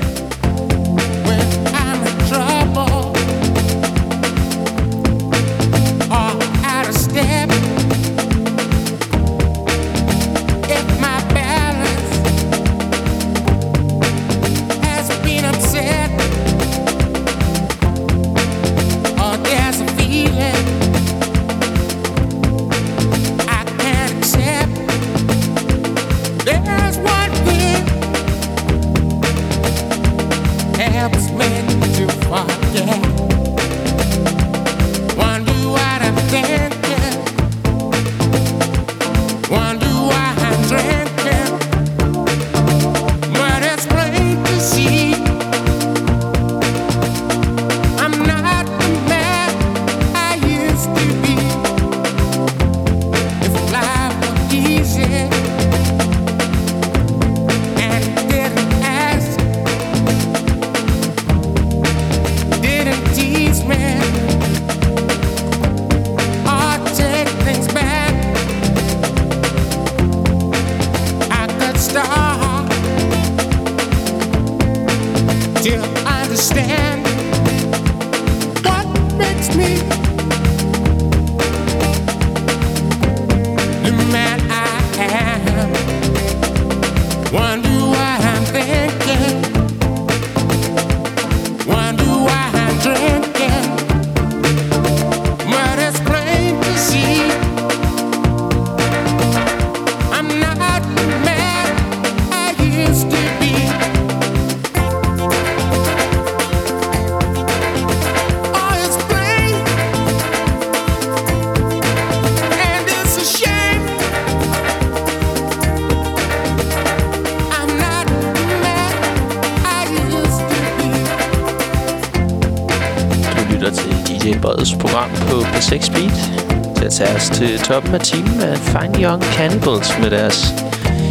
Toppen af timen med Fine Young Cannibals med deres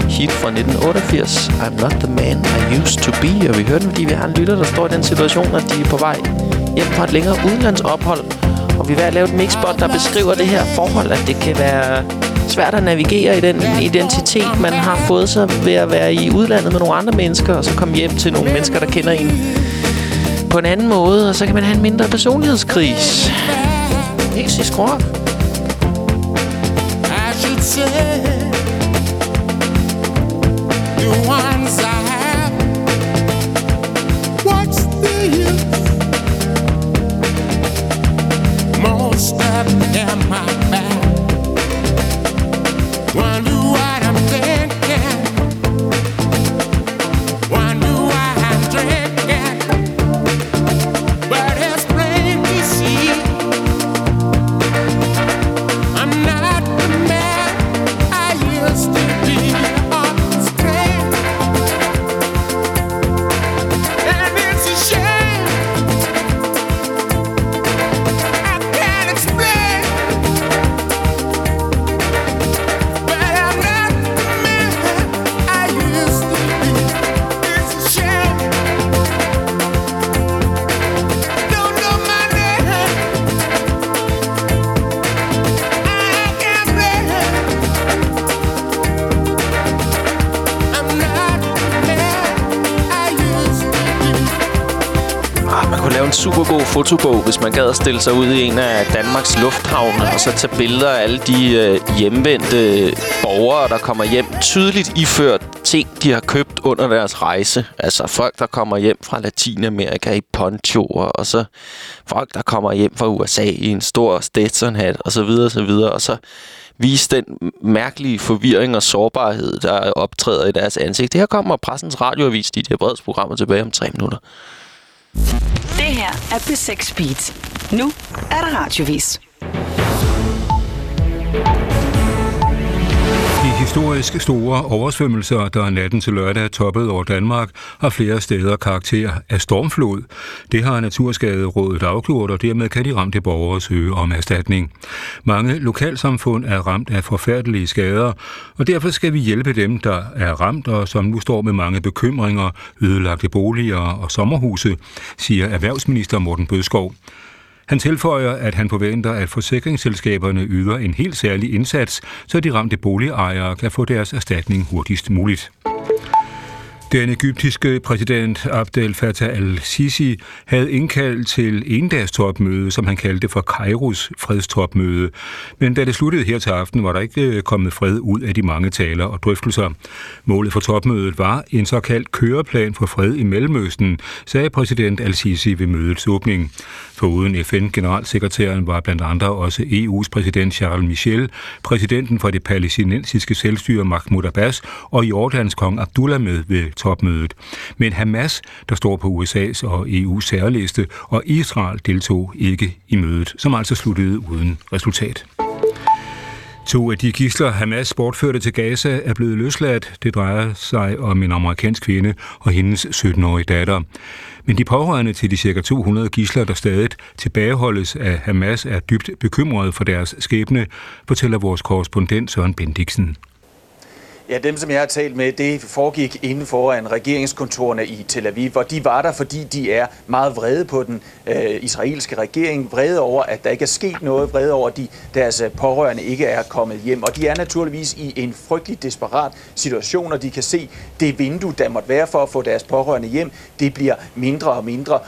hit fra 1988, I'm Not The Man I Used To Be. Og vi hørte, fordi vi har en lytter, der står i den situation, at de er på vej hjem fra et længere udenlandsophold. Og vi er ved at lave et mixbot, der beskriver det her forhold, at det kan være svært at navigere i den identitet, man har fået sig ved at være i udlandet med nogle andre mennesker, og så komme hjem til nogle mennesker, der kender en på en anden måde, og så kan man have en mindre personlighedskris. Helt. I yeah. Fotobog, hvis man gad at stille sig ud i en af Danmarks lufthavne, og så tage billeder af alle de øh, hjemvendte borgere, der kommer hjem tydeligt iført ting, de har købt under deres rejse. Altså folk, der kommer hjem fra Latinamerika i ponchoer, og så folk, der kommer hjem fra USA i en stor Stetson-hat, og så videre, og så videre, og så vise den mærkelige forvirring og sårbarhed, der optræder i deres ansigt. Det her kommer pressens radioavis, de der brede programmer tilbage om tre minutter. Det her er P6 Beat. Nu er der radiovis. Historisk store oversvømmelser, der natten til lørdag toppede over Danmark, har flere steder karakter af stormflod. Det har Naturskaderådet afgjort, og dermed kan de ramte borgere søge om erstatning. Mange lokalsamfund er ramt af forfærdelige skader, og derfor skal vi hjælpe dem, der er ramt og som nu står med mange bekymringer, ødelagte boliger og sommerhuse, siger erhvervsminister Morten Bødskov. Han tilføjer, at han forventer, at forsikringsselskaberne yder en helt særlig indsats, så de ramte boligejere kan få deres erstatning hurtigst muligt. Den egyptiske præsident Abdel Fattah al-Sisi havde indkaldt til endagstopmøde, som han kaldte for Kairos fredstopmøde. Men da det sluttede her til aften, var der ikke øh, kommet fred ud af de mange taler og drøftelser. Målet for topmødet var en såkaldt køreplan for fred i Mellemøsten, sagde præsident al-Sisi ved mødets åbning. Foruden FN-generalsekretæren var blandt andre også EU's præsident Charles Michel, præsidenten for det palæstinensiske selvstyre Mahmoud Abbas og Jordans kong Abdullah med ved topmødet. Men Hamas, der står på USA's og EU's særliste, og Israel deltog ikke i mødet, som altså sluttede uden resultat. To af de gisler, Hamas bortførte til Gaza, er blevet løsladt. Det drejer sig om en amerikansk kvinde og hendes 17-årige datter. Men de pårørende til de ca. 200 gisler, der stadig tilbageholdes af Hamas, er dybt bekymrede for deres skæbne, fortæller vores korrespondent Søren Bendiksen. Ja, dem, som jeg har talt med, det foregik inden foran regeringskontorene i Tel Aviv, og de var der, fordi de er meget vrede på den øh, israelske regering, vrede over, at der ikke er sket noget, vrede over, at de, deres øh, pårørende ikke er kommet hjem. Og de er naturligvis i en frygtelig desperat situation, og de kan se, det vindue, der måtte være for at få deres pårørende hjem, det bliver mindre og mindre.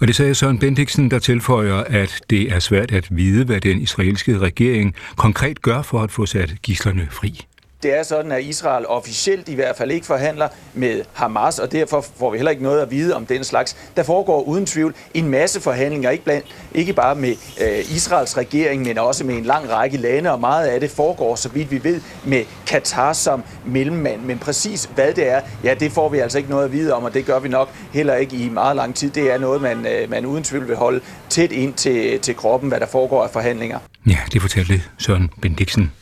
Og det sagde Søren Bendiksen, der tilføjer, at det er svært at vide, hvad den israelske regering konkret gør for at få sat gislerne fri. Det er sådan, at Israel officielt i hvert fald ikke forhandler med Hamas, og derfor får vi heller ikke noget at vide om den slags. Der foregår uden tvivl en masse forhandlinger, ikke, blandt, ikke bare med øh, Israels regering, men også med en lang række lande, og meget af det foregår, så vidt vi ved, med Katar som mellemmand. Men præcis hvad det er, ja, det får vi altså ikke noget at vide om, og det gør vi nok heller ikke i meget lang tid. Det er noget, man, øh, man uden tvivl vil holde tæt ind til, til kroppen, hvad der foregår af forhandlinger. Ja, det fortalte Søren Bendiksen.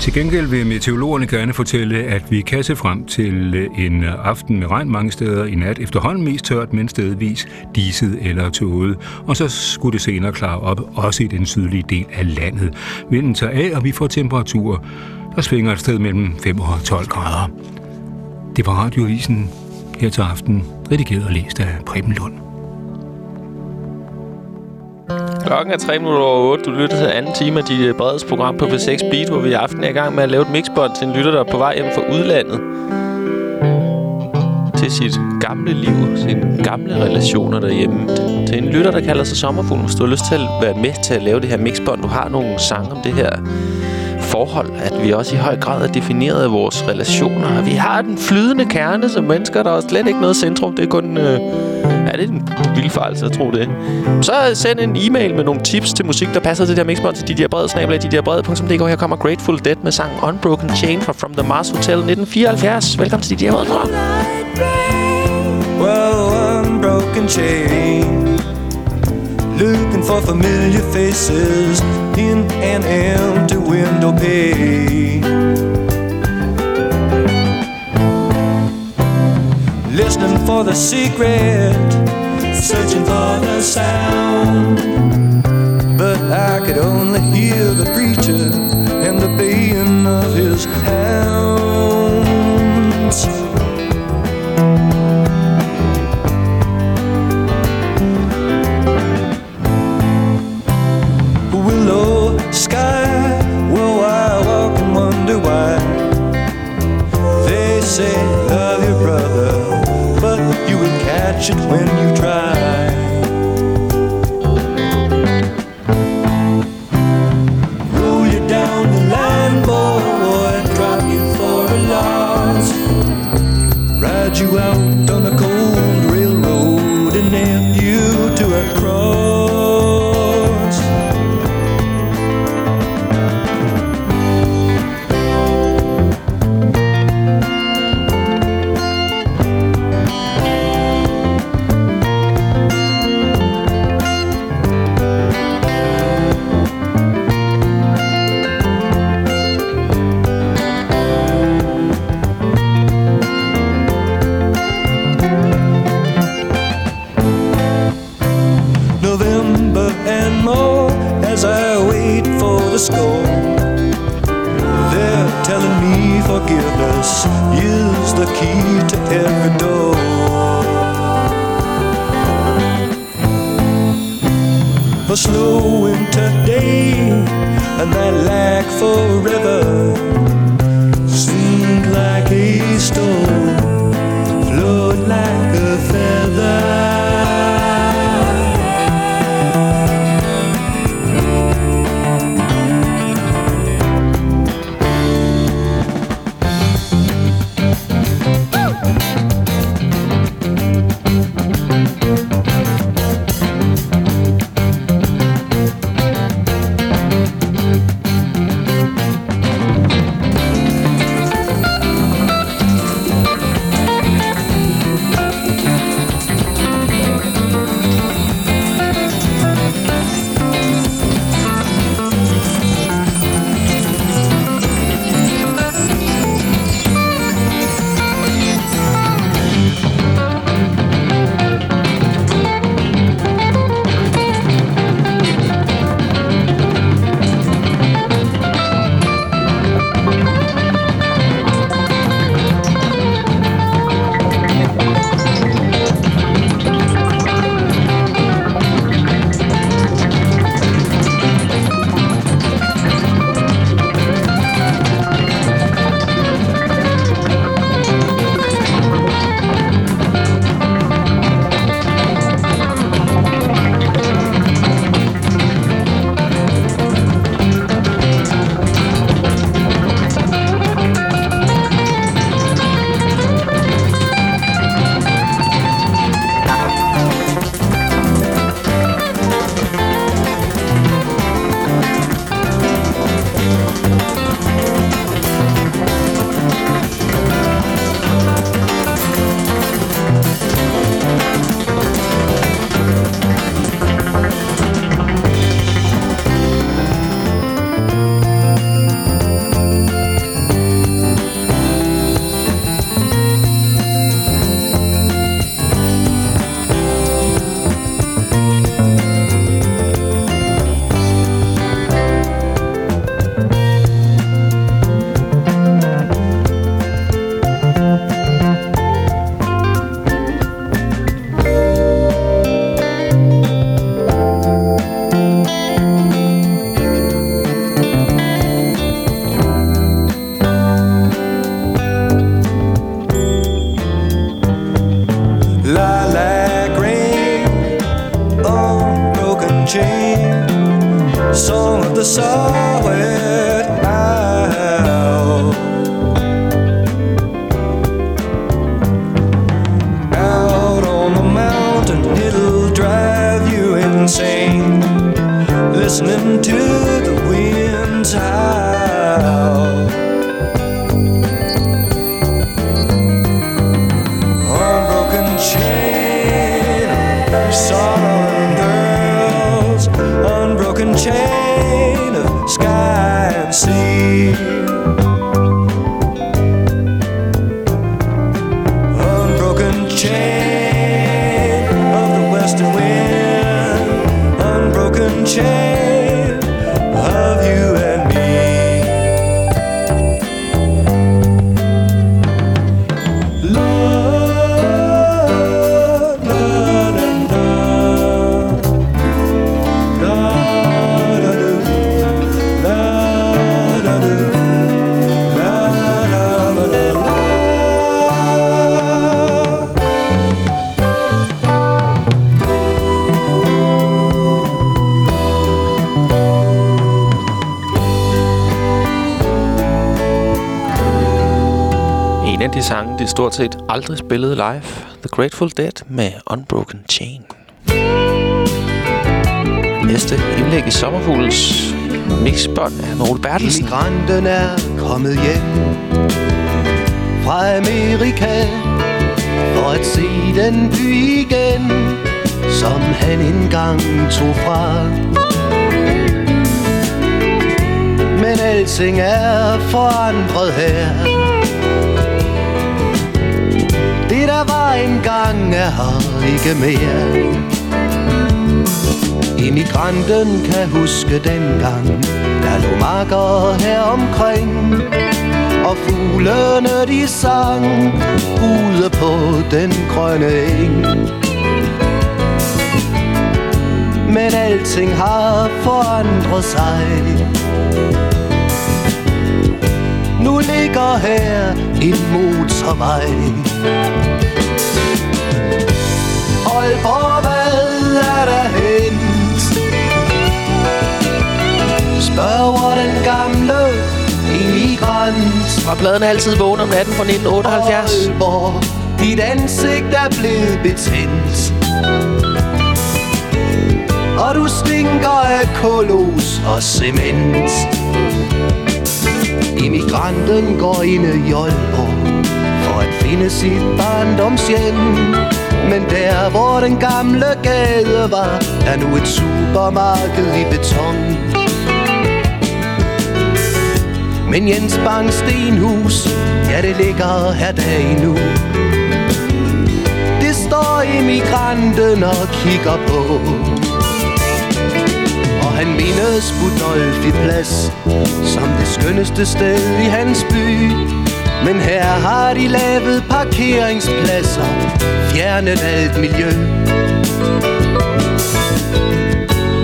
Til gengæld vil meteorologerne gerne fortælle, at vi kan se frem til øh, en øh, aften med regn mange steder i nat. Efterhånden mest tørt, men stedvis diset eller tåget. Og så skulle det senere klare op, også i den sydlige del af landet. Vinden tager af, og vi får temperaturer, der svinger et sted mellem 5 og 12 grader. Det var radioavisen her til aften, redigeret og læst af Preben Lund. Klokken er 3 minutter over 8. Du lytter til anden time af dit øh, bredes program på P6 Beat, hvor vi i aften er i gang med at lave et mixbånd til en lytter, der er på vej hjem fra udlandet. Til sit gamle liv, sine gamle relationer derhjemme. Til en lytter, der kalder sig Sommerfuglen. Hvis du har lyst til at være med til at lave det her mixbånd, du har nogle sange om det her forhold, at vi også i høj grad er defineret af vores relationer. Vi har den flydende kerne som mennesker, der er slet ikke noget centrum. Det er kun... Øh, det er en vildfarelse at tro tror det. Så send en e-mail med nogle tips til musik, der passer til det her mixbånd til de der brede snabler, de der brede.dk. Her kommer Grateful Dead med sangen Unbroken Chain fra From the Mars Hotel 1974. Velkommen til de der brede. Well, unbroken chain. Looking for familiar faces in an empty window pane. Listening for the secret, searching for the sound. But I could only hear the preacher and the baying of his hounds. willow sky. Well, I walk and wonder why. They say love your brother, but you will catch it when you try. going today and that lack forever. De stort set aldrig spillede live. The Grateful Dead med Unbroken Chain. Næste indlæg i Sommerfuglens mixbånd er Noel Bertelsen. Migranten er kommet hjem fra Amerika for at se den by igen, som han engang tog fra. Men alting er forandret her jeg var engang er her ikke mere. Immigranten kan huske dengang Der lå makker her omkring Og fuglene de sang Ude på den grønne eng. Men alting har forandret sig. Nu ligger her en motorvej. Aalborg, hvad er der hent? Spørger den gamle immigrant Var pladen altid vågen om natten fra 1978? Aalborg, dit ansigt er blevet betændt Og du stinker af kolos og cement Immigranten går ind i Aalborg For at finde sit barndomshjem men der hvor den gamle gade var Er nu et supermarked i beton. Men Jens Bang Stenhus Ja det ligger her dag nu. Det står immigranten og kigger på. Og han mindes Budolfi Plads Som det skønneste sted i hans by. Men her har de lavet parkeringspladser Fjernet alt miljø.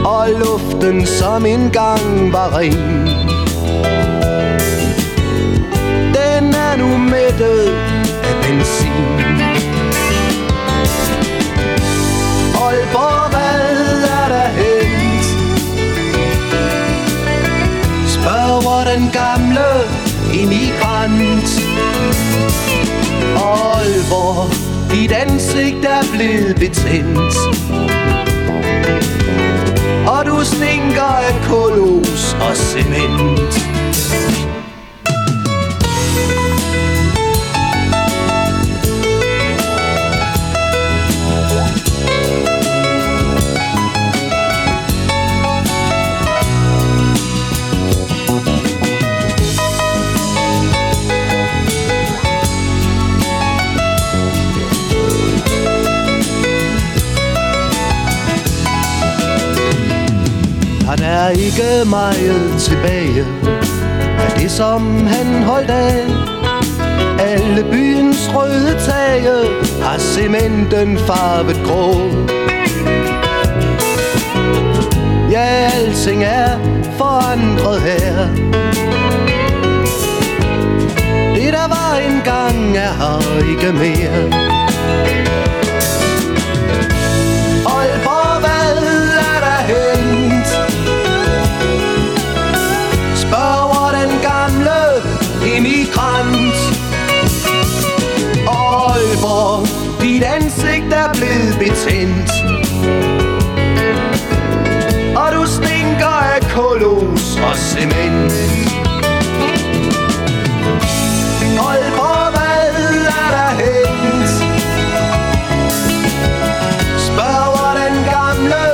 Og luften som engang var ren Den er nu mættet af benzin. Aalborg, hvad er der hent? Spørger den gamle immigrant Alvor, dit ansigt er blevet betændt. Og du stinker af kolos og cement. Ikke meget tilbage. Af det som han holdt af? Alle byens røde tage Har cementen farvet grå. Ja, alting er forandret her. Det der var engang er her ikke mere. Cement Aalborg, hvad er der hent? Spørger den gamle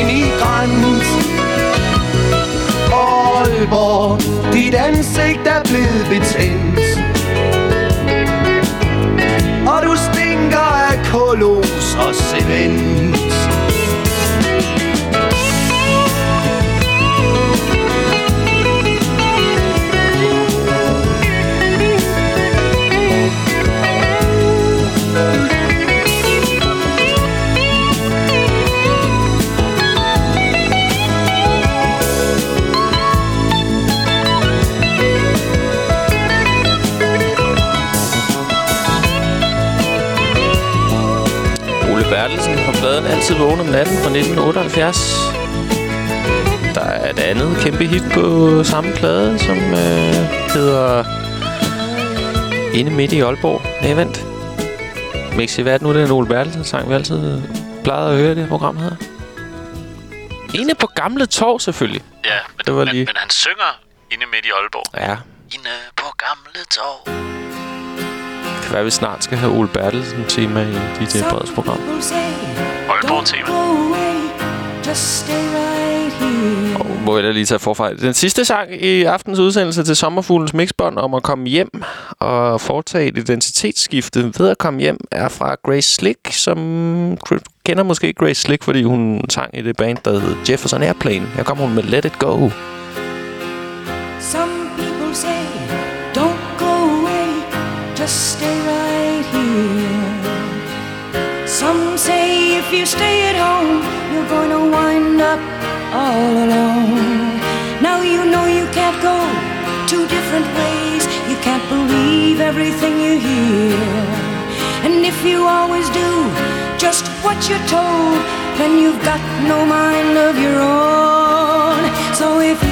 immigrant. Aalborg, dit ansigt er blevet betændt. Og du stinker af kolos og cement. Altid vågen om natten fra 1978. Der er et andet kæmpe hit på samme plade, som øh, hedder Inde midt i Aalborg. Nej, vent. Mixi, hvad er det nu, den Ole Bertelsen sang, vi altid plejede at høre det her program her? Inde på Gamle Torv, selvfølgelig. Ja, men, Det var men, lige- men han synger inde midt i Aalborg. Ja, Inde på gamle torv. Kan være, at vi snart skal have Ole Bertelsen-tema i DJ Breds program. Aalborg-tema. Og må jeg da lige tage forfra. Den sidste sang i aftens udsendelse til Sommerfuglens Mixbånd om at komme hjem og foretage et identitetsskifte ved at komme hjem er fra Grace Slick, som kender måske Grace Slick, fordi hun sang i det band, der hed Jefferson Airplane. Her kommer hun med Let It go just stay right here. Some say if you stay at home, you're going to wind up all alone. Now you know you can't go two different ways. You can't believe everything you hear. And if you always do just what you're told, then you've got no mind of your own. So if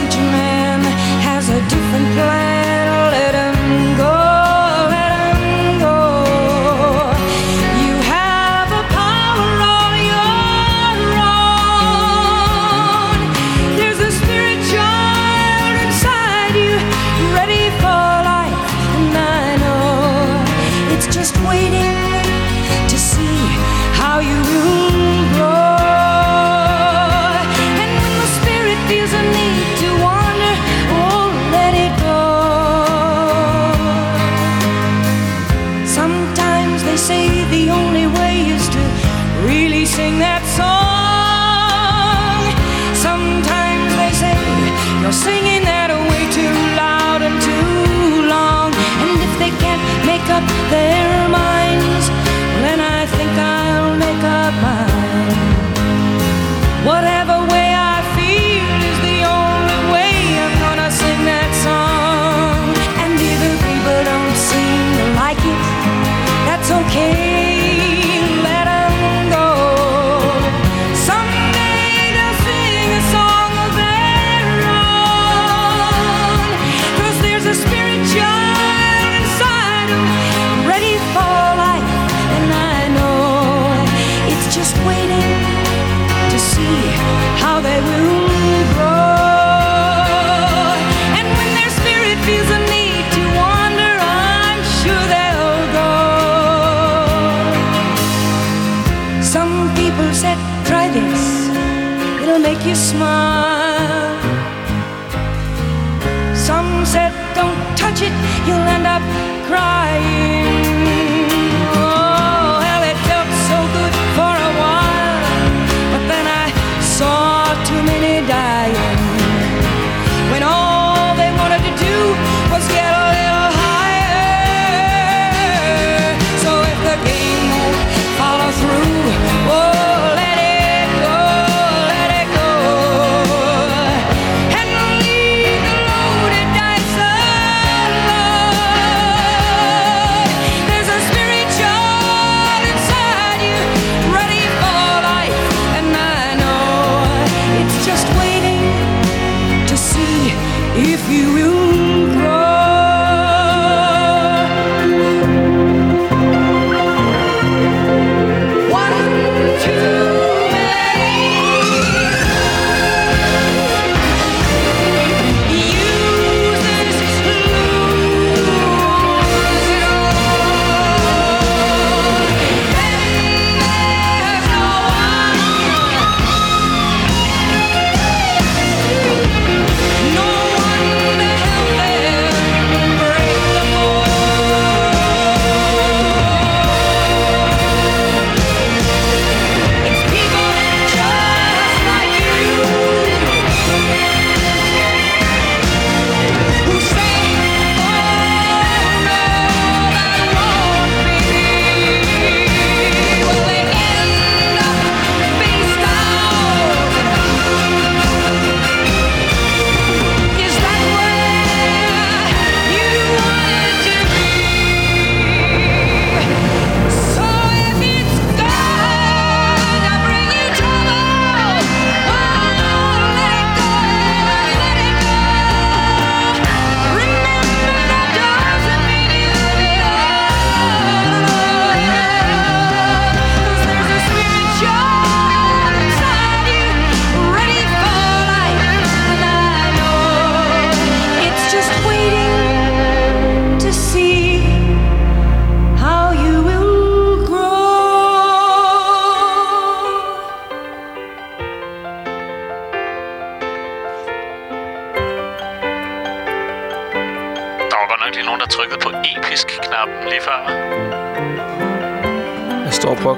just waiting.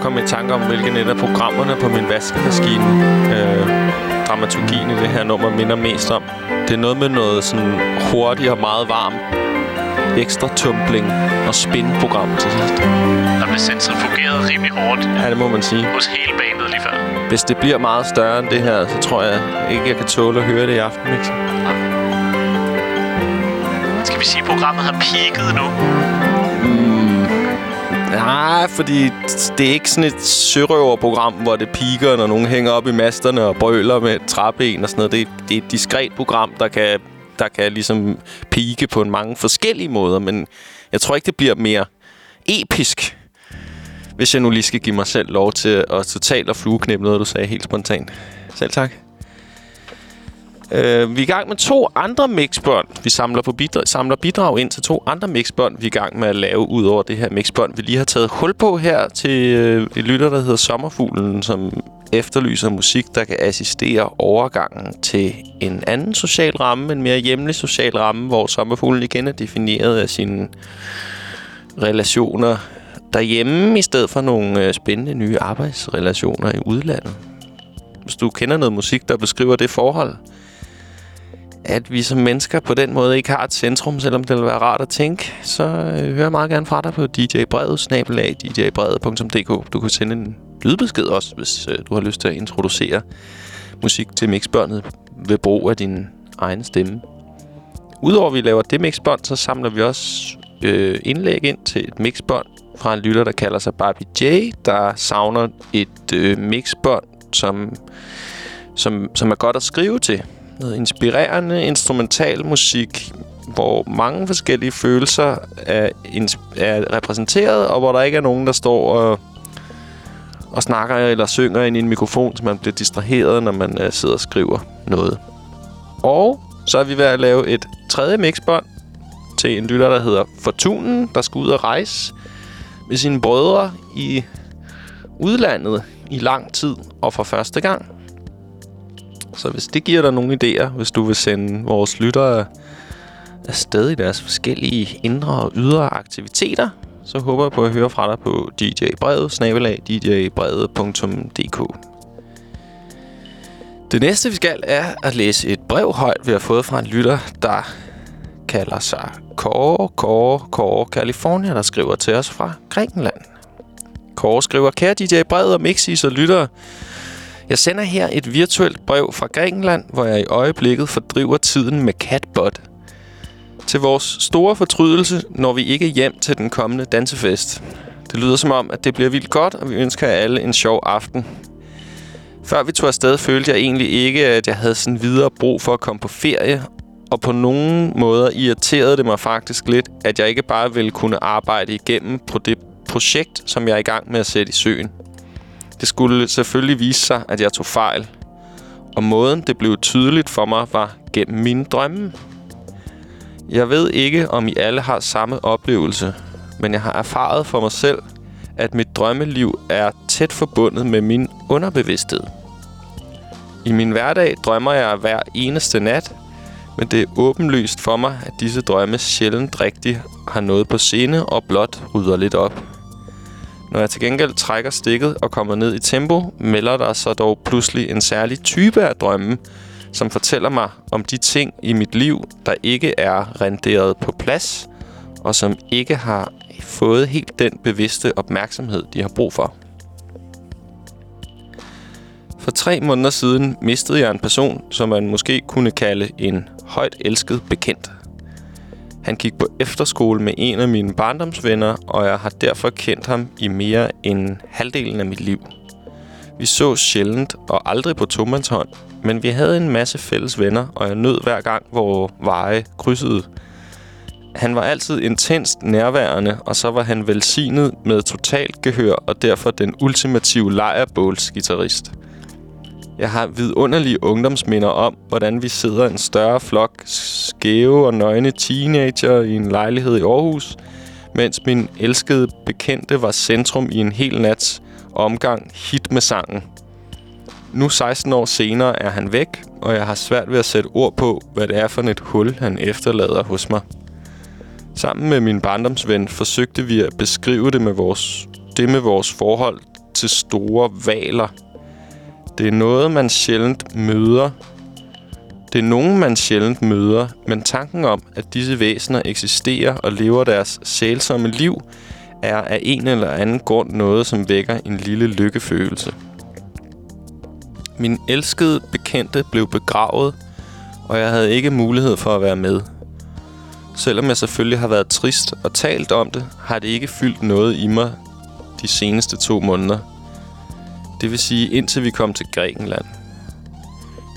komme i tanke om, hvilken et af programmerne på min vaskemaskine øh, dramaturgien i det her nummer minder mest om. Det er noget med noget sådan hurtigt og meget varm ekstra tumbling og spin-program til sidst. Der blev centrifugeret rimelig hårdt. Ja, det må man sige. Hos hele bandet lige før. Hvis det bliver meget større end det her, så tror jeg ikke, jeg kan tåle at høre det i aften, ikke? Skal vi sige, at programmet har peaked nu? Nej, fordi det er ikke sådan et sørøverprogram, hvor det piker, når nogen hænger op i masterne og brøler med træben og sådan noget. Det, det er et diskret program, der kan, der kan ligesom pike på en mange forskellige måder, men jeg tror ikke, det bliver mere episk, hvis jeg nu lige skal give mig selv lov til at totalt at flueknæppe noget, du sagde helt spontant. Selv tak. Øh, vi er i gang med to andre mixbånd. Vi samler, på bidrag, samler bidrag ind til to andre mixbånd, vi er i gang med at lave ud over det her mixbånd. Vi lige har taget hul på her til øh, et lytter, der hedder Sommerfuglen, som efterlyser musik, der kan assistere overgangen til en anden social ramme, en mere hjemlig social ramme, hvor Sommerfuglen igen er defineret af sine relationer derhjemme, i stedet for nogle øh, spændende nye arbejdsrelationer i udlandet. Hvis du kender noget musik, der beskriver det forhold, at vi som mennesker på den måde ikke har et centrum, selvom det vil være rart at tænke, så øh, hører jeg meget gerne fra dig på djbrevet, snabelag djbrevet.dk. Du kan sende en lydbesked også, hvis øh, du har lyst til at introducere musik til mixbåndet ved brug af din egen stemme. Udover at vi laver det mixbånd, så samler vi også øh, indlæg ind til et mixbånd fra en lytter, der kalder sig Barbie J, der savner et øh, mixbånd, som, som, som er godt at skrive til noget inspirerende instrumental musik, hvor mange forskellige følelser er, er repræsenteret, og hvor der ikke er nogen, der står og, og snakker eller synger ind i en mikrofon, så man bliver distraheret, når man uh, sidder og skriver noget. Og så er vi ved at lave et tredje mixbånd til en lytter, der hedder Fortunen, der skal ud og rejse med sine brødre i udlandet i lang tid og for første gang. Så hvis det giver dig nogle idéer, hvis du vil sende vores lyttere afsted i deres forskellige indre og ydre aktiviteter, så håber jeg på at høre fra dig på djbrevet, snabelag djbrevet.dk. Det næste, vi skal, er at læse et brev højt, vi har fået fra en lytter, der kalder sig Kåre, Kåre, Kåre California, der skriver til os fra Grækenland. Kåre skriver, kære DJ Brevet og Mixis og lyttere, jeg sender her et virtuelt brev fra Grækenland, hvor jeg i øjeblikket fordriver tiden med Catbot. Til vores store fortrydelse når vi ikke hjem til den kommende dansefest. Det lyder som om, at det bliver vildt godt, og vi ønsker jer alle en sjov aften. Før vi tog afsted, følte jeg egentlig ikke, at jeg havde sådan videre brug for at komme på ferie, og på nogen måder irriterede det mig faktisk lidt, at jeg ikke bare ville kunne arbejde igennem på det projekt, som jeg er i gang med at sætte i søen. Det skulle selvfølgelig vise sig, at jeg tog fejl. Og måden, det blev tydeligt for mig, var gennem mine drømme. Jeg ved ikke, om I alle har samme oplevelse, men jeg har erfaret for mig selv, at mit drømmeliv er tæt forbundet med min underbevidsthed. I min hverdag drømmer jeg hver eneste nat, men det er åbenlyst for mig, at disse drømme sjældent rigtigt har noget på scene og blot rydder lidt op. Når jeg til gengæld trækker stikket og kommer ned i tempo, melder der så dog pludselig en særlig type af drømme, som fortæller mig om de ting i mit liv, der ikke er renderet på plads, og som ikke har fået helt den bevidste opmærksomhed, de har brug for. For tre måneder siden mistede jeg en person, som man måske kunne kalde en højt elsket bekendt. Han gik på efterskole med en af mine barndomsvenner, og jeg har derfor kendt ham i mere end halvdelen af mit liv. Vi så sjældent og aldrig på tomandshånd, men vi havde en masse fælles venner, og jeg nød hver gang, hvor veje krydsede. Han var altid intenst nærværende, og så var han velsignet med totalt gehør, og derfor den ultimative lejrbålsgitarrist. Jeg har vidunderlige ungdomsminder om, hvordan vi sidder en større flok skæve og nøgne teenager i en lejlighed i Aarhus, mens min elskede bekendte var centrum i en hel nats omgang hit med sangen. Nu 16 år senere er han væk, og jeg har svært ved at sætte ord på, hvad det er for et hul, han efterlader hos mig. Sammen med min barndomsven forsøgte vi at beskrive det med vores, det med vores forhold til store valer – det er noget, man sjældent møder Det er nogen, man sjældent møder, men tanken om, at disse væsener eksisterer og lever deres sælsomme liv, er af en eller anden grund noget, som vækker en lille lykkefølelse. Min elskede bekendte blev begravet, og jeg havde ikke mulighed for at være med. Selvom jeg selvfølgelig har været trist og talt om det, har det ikke fyldt noget i mig de seneste to måneder. Det vil sige, indtil vi kom til Grækenland.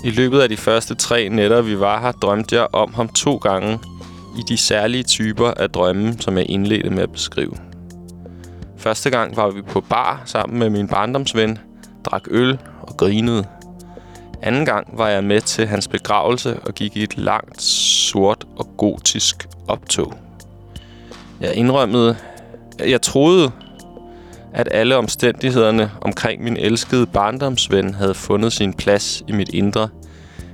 I løbet af de første tre nætter, vi var her, drømte jeg om ham to gange i de særlige typer af drømme, som jeg indledte med at beskrive. Første gang var vi på bar sammen med min barndomsven, drak øl og grinede. Anden gang var jeg med til hans begravelse og gik i et langt, sort og gotisk optog. Jeg indrømmede, jeg troede, at alle omstændighederne omkring min elskede barndomsven havde fundet sin plads i mit indre,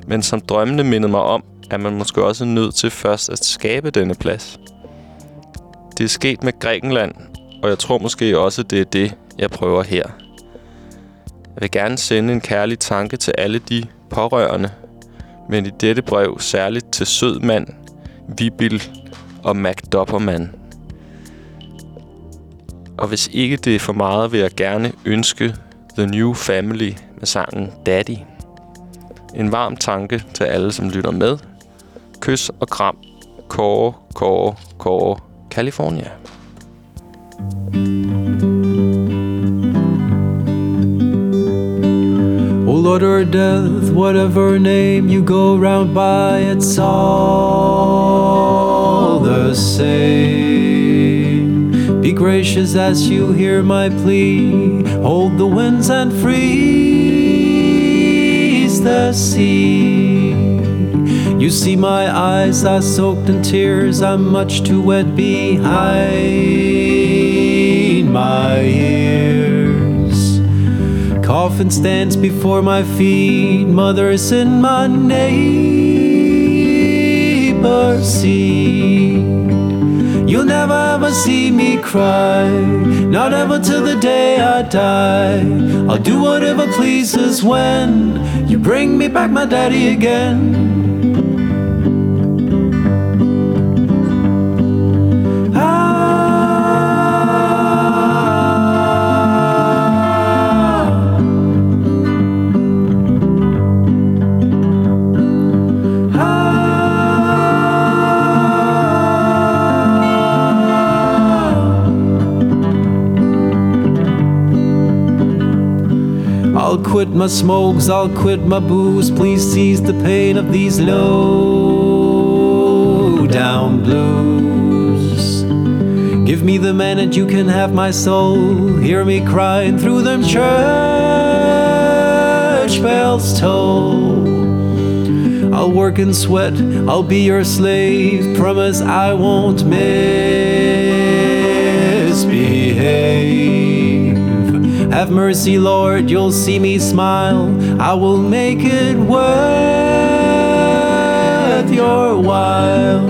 men som drømmene mindede mig om, at man måske også er nødt til først at skabe denne plads. Det er sket med Grækenland, og jeg tror måske også, det er det, jeg prøver her. Jeg vil gerne sende en kærlig tanke til alle de pårørende, men i dette brev særligt til Sødmand, Vibil og MacDopperman. Og hvis ikke det er for meget, vil jeg gerne ønske The New Family med sangen Daddy. En varm tanke til alle, som lytter med. Kys og kram. Kåre, Kåre, Kåre, California. Oh Lord or death, whatever name you go round by, it's all the same. Be gracious as you hear my plea. Hold the winds and freeze the sea. You see my eyes are soaked in tears. I'm much too wet behind my ears. Coffin stands before my feet. Mother's in my neighbor's seat. You'll never ever see me cry, not ever till the day I die. I'll do whatever pleases when you bring me back my daddy again. I'll quit my smokes, I'll quit my booze. Please cease the pain of these low down blues. Give me the man and you can have my soul. Hear me crying through them church bells toll. I'll work and sweat, I'll be your slave. Promise I won't misbehave. Have mercy, Lord, you'll see me smile. I will make it worth your while.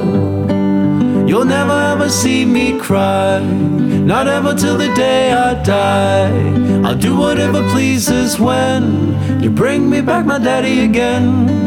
You'll never ever see me cry, not ever till the day I die. I'll do whatever pleases when you bring me back my daddy again.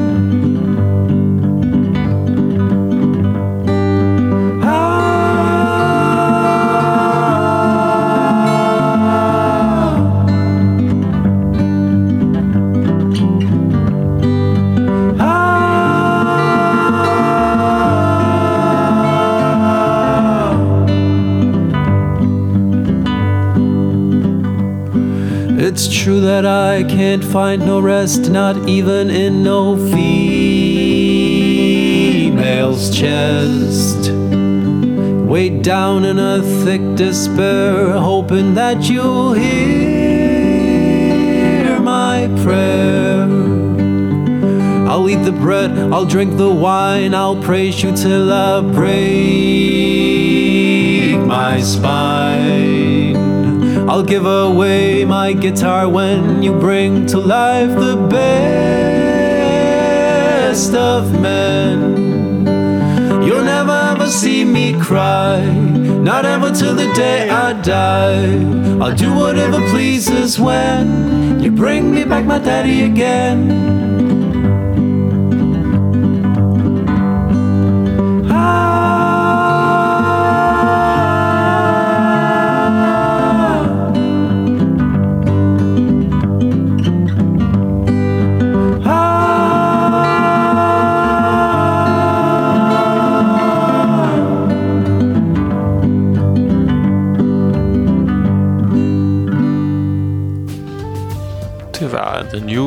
It's true that I can't find no rest, not even in no female's chest. Weighed down in a thick despair, hoping that you'll hear my prayer. I'll eat the bread, I'll drink the wine, I'll praise you till I break my spine. I'll give away my guitar when you bring to life the best of men. You'll never ever see me cry, not ever till the day I die. I'll do whatever pleases when you bring me back my daddy again.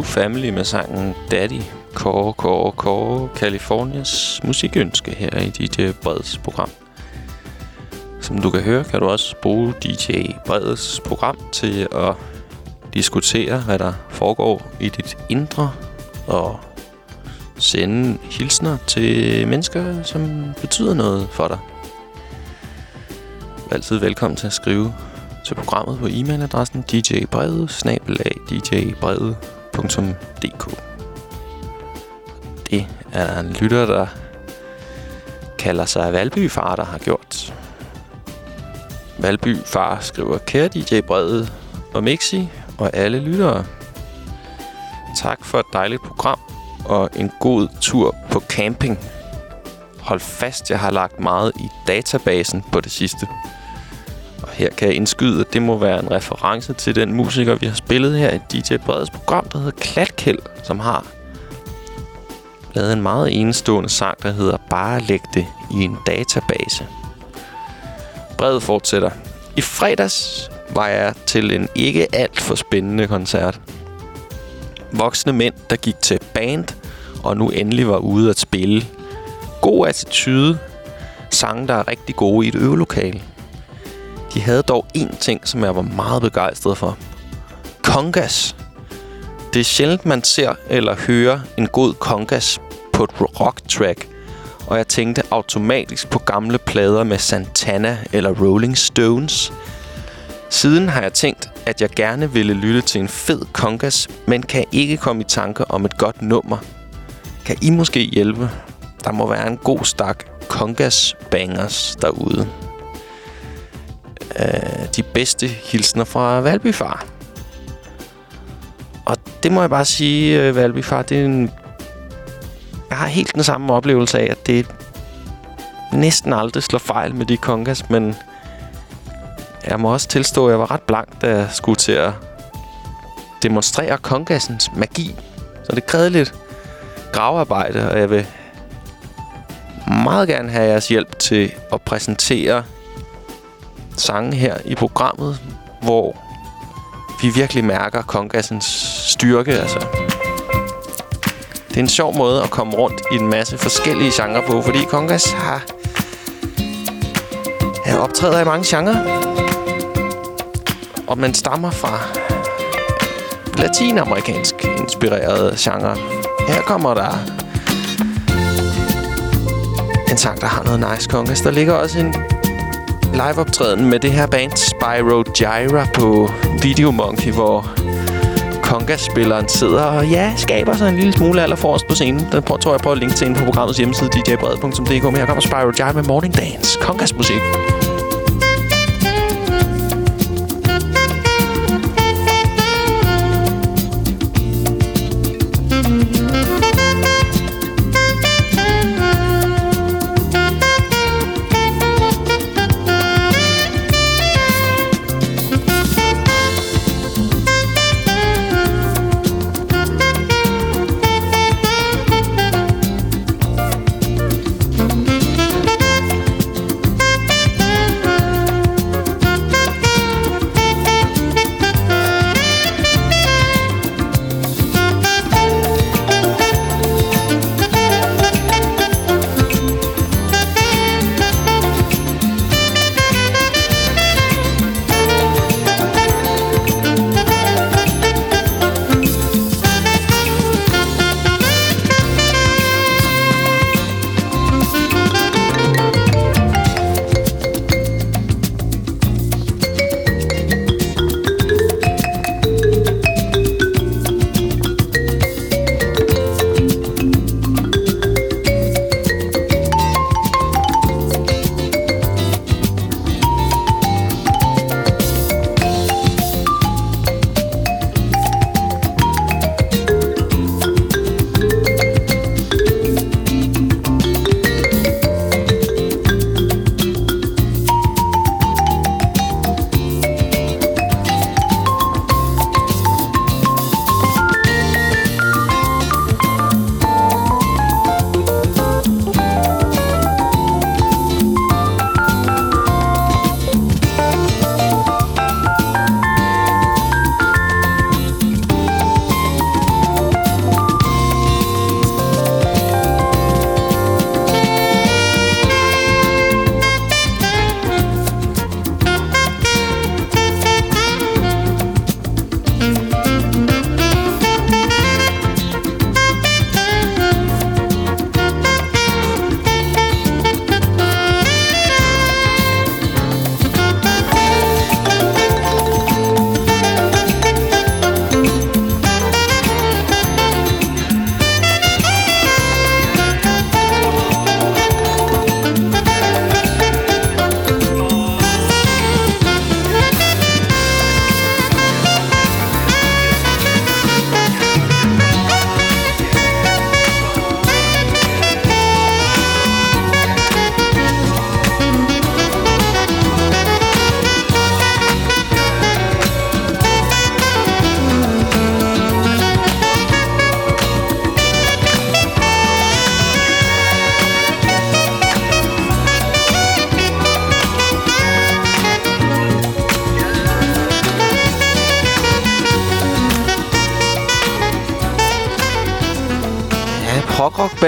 Family med sangen Daddy. Kåre, Kåre, Kåre, Californias musikønske her i DJ Breds program. Som du kan høre, kan du også bruge DJ Breds program til at diskutere, hvad der foregår i dit indre, og sende hilsner til mennesker, som betyder noget for dig. Du er altid velkommen til at skrive til programmet på e-mailadressen djbrede www.radioplay.dk Det er der en lytter, der kalder sig Valby Far, der har gjort. Valby Far skriver, kære DJ Brede og Mixi og alle lyttere. Tak for et dejligt program og en god tur på camping. Hold fast, jeg har lagt meget i databasen på det sidste. Og her kan jeg indskyde, at det må være en reference til den musiker, vi har spillet her i DJ Breds program, der hedder Klatkæld, som har lavet en meget enestående sang, der hedder Bare læg det i en database. Bredet fortsætter. I fredags var jeg til en ikke alt for spændende koncert. Voksne mænd, der gik til band, og nu endelig var ude at spille. God attitude. Sange, der er rigtig gode i et øvelokale. De havde dog én ting, som jeg var meget begejstret for. Congas. Det er sjældent, man ser eller hører en god congas på et rock track. Og jeg tænkte automatisk på gamle plader med Santana eller Rolling Stones. Siden har jeg tænkt, at jeg gerne ville lytte til en fed congas, men kan ikke komme i tanke om et godt nummer. Kan I måske hjælpe? Der må være en god stak congas bangers derude øh, de bedste hilsner fra Valbyfar. Og det må jeg bare sige, øh, Valbyfar, det er en... Jeg har helt den samme oplevelse af, at det næsten aldrig slår fejl med de kongas, men jeg må også tilstå, at jeg var ret blank, da jeg skulle til at demonstrere kongassens magi. Så det krævede lidt gravearbejde, og jeg vil meget gerne have jeres hjælp til at præsentere sange her i programmet, hvor vi virkelig mærker kongassens styrke. Altså. Det er en sjov måde at komme rundt i en masse forskellige genrer på, fordi kongas har ja, optræder i mange genrer. Og man stammer fra latinamerikansk inspirerede genre. Her kommer der en sang, der har noget nice kongas. Der ligger også en liveoptræden med det her band Spyro Gyra på Video Monkey, hvor Conga-spilleren sidder og ja, skaber sig en lille smule alder for os på scenen. Den tror jeg prøver at linke til ind på programmets hjemmeside djbred.dk, Men her kommer Spyro Gyra med Morning Dance. Congas-musik.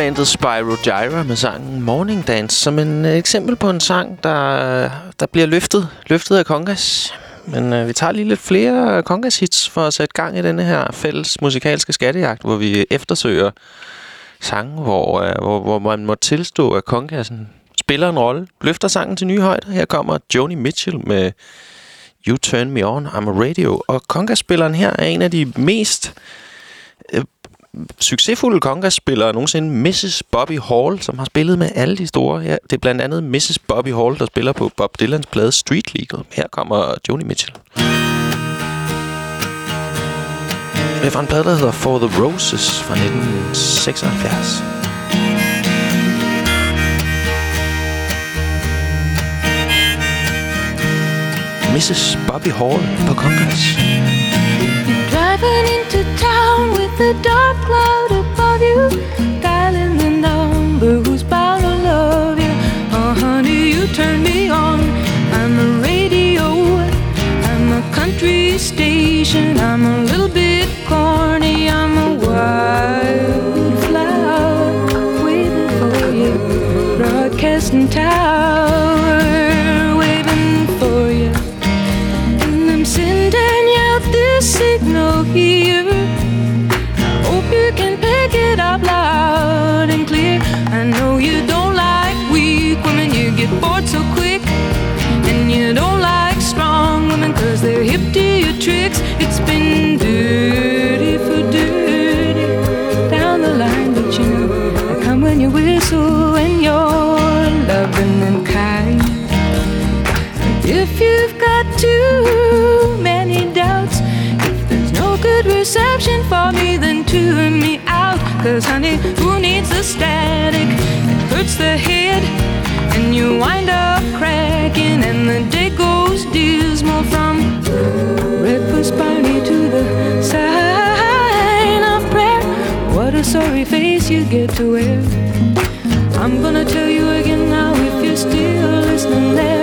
Bandet Spyro Gyra med sangen Morning Dance som en øh, eksempel på en sang, der, der bliver løftet, løftet af Kongas. Men øh, vi tager lige lidt flere Kongas-hits for at sætte gang i denne her fælles musikalske skattejagt, hvor vi eftersøger sange, hvor, øh, hvor, hvor man må tilstå, at Kongasen spiller en rolle, løfter sangen til nye højder. Her kommer Joni Mitchell med You Turn Me On, I'm a Radio. Og Kongas-spilleren her er en af de mest succesfulde congas-spillere nogensinde, Mrs. Bobby Hall, som har spillet med alle de store. Ja, det er blandt andet Mrs. Bobby Hall, der spiller på Bob Dylans plade Street Legal. Her kommer Joni Mitchell. Det er fra en plade, der hedder For the Roses fra 1976. Mrs. Bobby Hall på Congress. A dark cloud above you, dialing the number who's bound to love you. Oh, honey, you turn me Cause honey, who needs the static? It hurts the head, and you wind up cracking, and the day goes dismal from breakfast party to the sign of prayer. What a sorry face you get to wear. I'm gonna tell you again now if you're still listening there.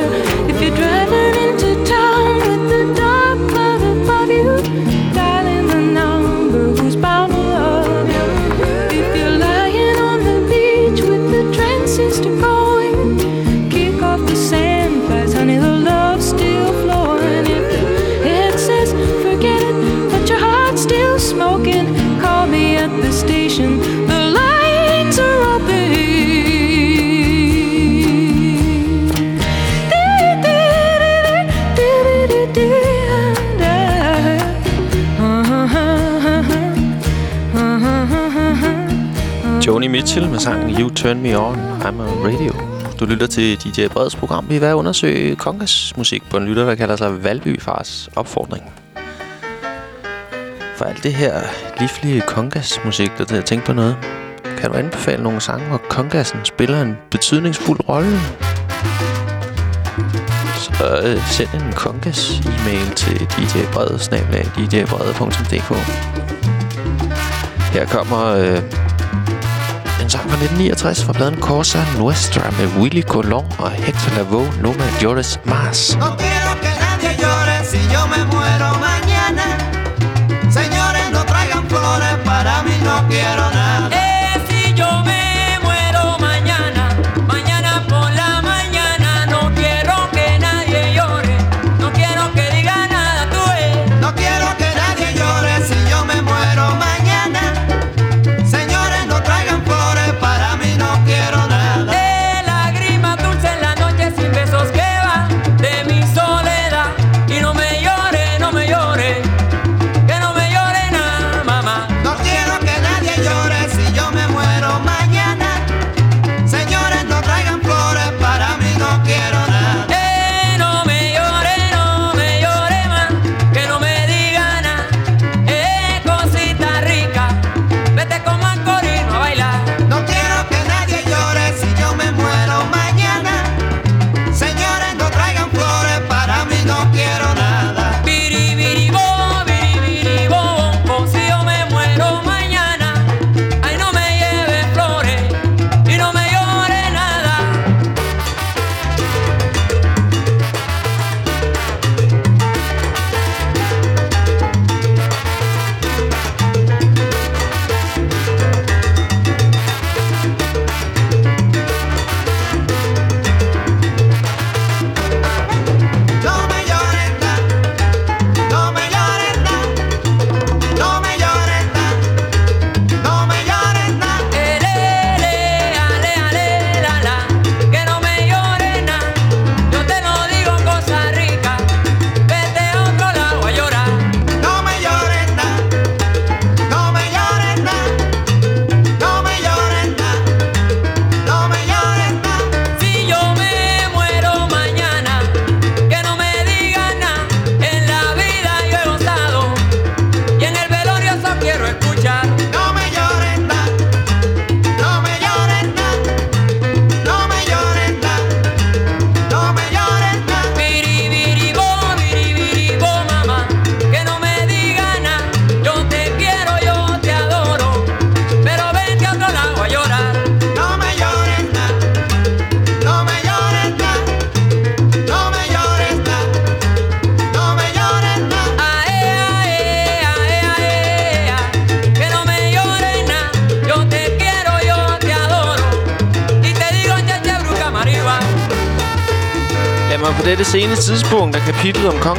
Mitchell med sangen You Turn Me On, I'm a Radio. Du lytter til DJ Breds program. Vi er ved at undersøge Kongas musik på en lytter, der kalder sig Valbyfars opfordring. For alt det her livlige Kongas musik, der til at tænke på noget, kan du anbefale nogle sange, hvor kongassen spiller en betydningsfuld rolle? Så øh, send en Kongas e-mail til djbrede, djbrede.dk Her kommer øh, fra 1969 fra pladen Corsa Nuestra med Willy Colón og Hector Lavoe, No Me Mars. No quiero que nadie llore si yo me muero mañana. Señores, no traigan flores, para mí no quiero nada.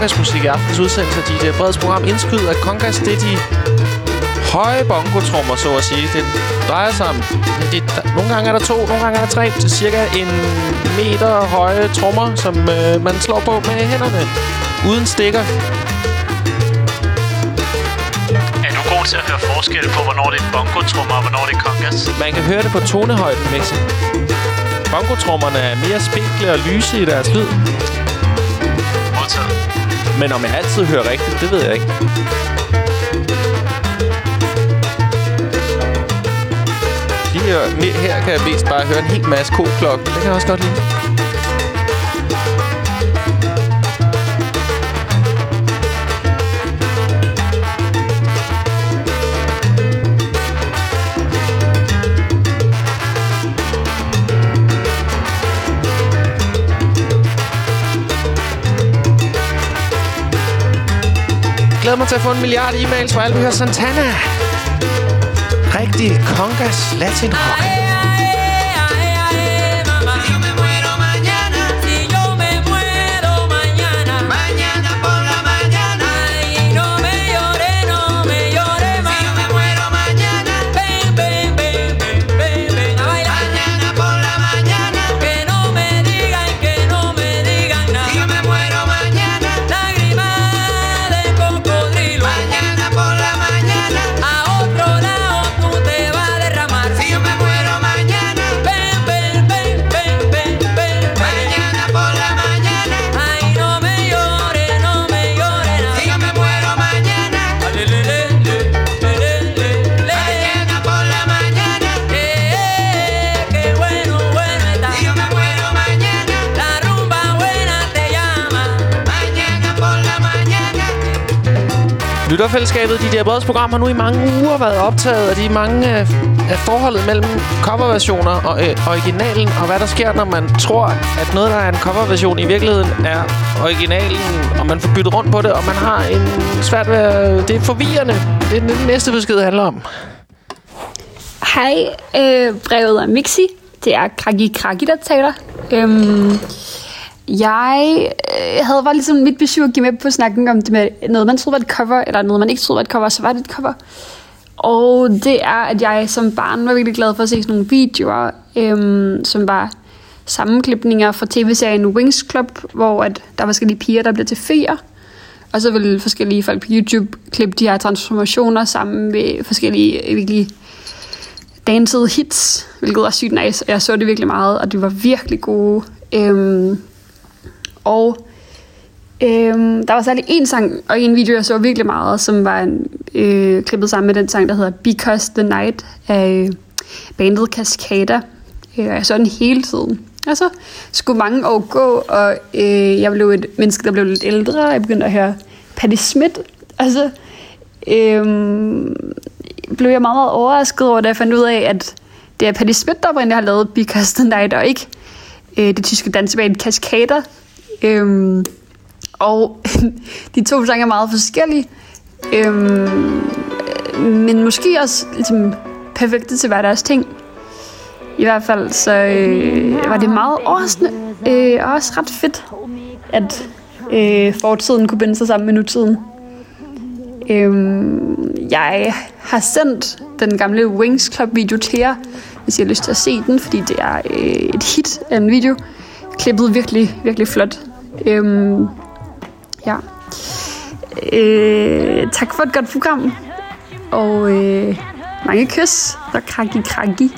Kapitlet om Kongas musik i aftens udsendelse af DJ Breds program indskyder, at Kongas det er de høje bongotrummer, så at sige. Det drejer sig om... Det, der, nogle gange er der to, nogle gange er der tre. Til cirka en meter høje trommer, som øh, man slår på med hænderne. Uden stikker. Er du god til at høre forskel på, hvornår det er bongotrummer og hvornår det er congas? Man kan høre det på tonehøjden, Mixi. Bongotrummerne er mere spinkle og lyse i deres lyd. Men om jeg altid hører rigtigt, det ved jeg ikke. Her, her kan jeg mest bare høre en hel masse koklokke. Det kan jeg også godt lide. Glæder mig til at få en milliard e-mails fra alle, vi hører Santana. Rigtig congas latin rock. Lytterfællesskabet, de der Breds program, har nu i mange uger været optaget af de mange øh, af forholdet mellem coverversioner og øh, originalen, og hvad der sker, når man tror, at noget, der er en coverversion, i virkeligheden er originalen, og man får byttet rundt på det, og man har en svært ved Øh, Det er forvirrende. Det er det, den næste besked handler om. Hej, øh, brevet er Mixi. Det er Kragi Kragi, der taler. Øhm, jeg øh, havde bare ligesom mit besøg at give med på snakken om det med noget, man troede var et cover, eller noget, man ikke troede var et cover, så var det et cover. Og det er, at jeg som barn var virkelig glad for at se sådan nogle videoer, øhm, som var sammenklipninger fra tv-serien Wings Club, hvor at der var forskellige piger, der blev til feer. Og så ville forskellige folk på YouTube klippe de her transformationer sammen med forskellige virkelig dansede hits, hvilket var sygt nice. Jeg så det virkelig meget, og de var virkelig gode. Øhm, og øhm, der var særlig en sang og en video, jeg så virkelig meget, som var en, øh, klippet sammen med den sang, der hedder Because the Night af øh, bandet Cascada. Øh, jeg så den hele tiden. Og så skulle mange år gå, og øh, jeg blev et menneske, der blev lidt ældre, og jeg begyndte at høre Patti Smith. Og så øh, blev jeg meget, meget overrasket over, da jeg fandt ud af, at det er Patti Smith, der oprindeligt har lavet Because the Night, og ikke øh, det tyske danseband Cascada. Øhm, og de to sange er meget forskellige, øhm, men måske også ligesom, perfekte til hver deres ting. I hvert fald så øh, var det meget overraskende øh, og også ret fedt, at øh, fortiden kunne binde sig sammen med nutiden. Øhm, jeg har sendt den gamle Wings Club video til jer, hvis I har lyst til at se den, fordi det er øh, et hit af en video. Klippet virkelig, virkelig flot. Øhm, ja. Øh, tak for et godt program. Og øh, mange kys. Og kraki kraki.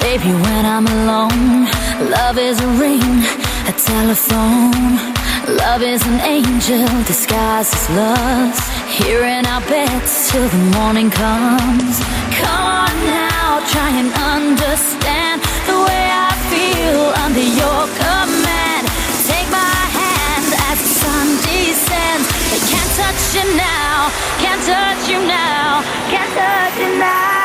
Baby, when I'm alone. Love is a ring, a telephone. Love is an angel disguised as lust. Here in our beds till the morning comes. Come on now, try and understand the way I feel under your command. Take my hand as the sun descends. They can't touch you now, can't touch you now, can't touch you now.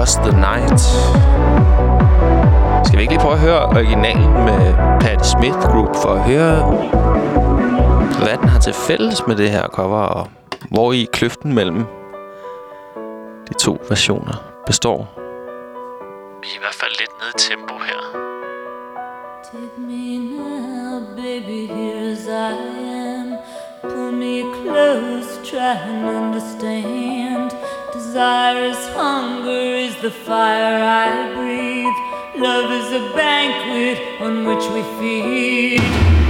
Because the Night. Skal vi ikke lige prøve at høre originalen med Patti Smith Group for at høre, hvad den har til fælles med det her cover, og hvor i kløften mellem de to versioner består. Vi er i hvert fald lidt nede i tempo her. Take me now, baby, here as I am. Pull me close, try and understand. Desire is hunger, is the fire I breathe. Love is a banquet on which we feed.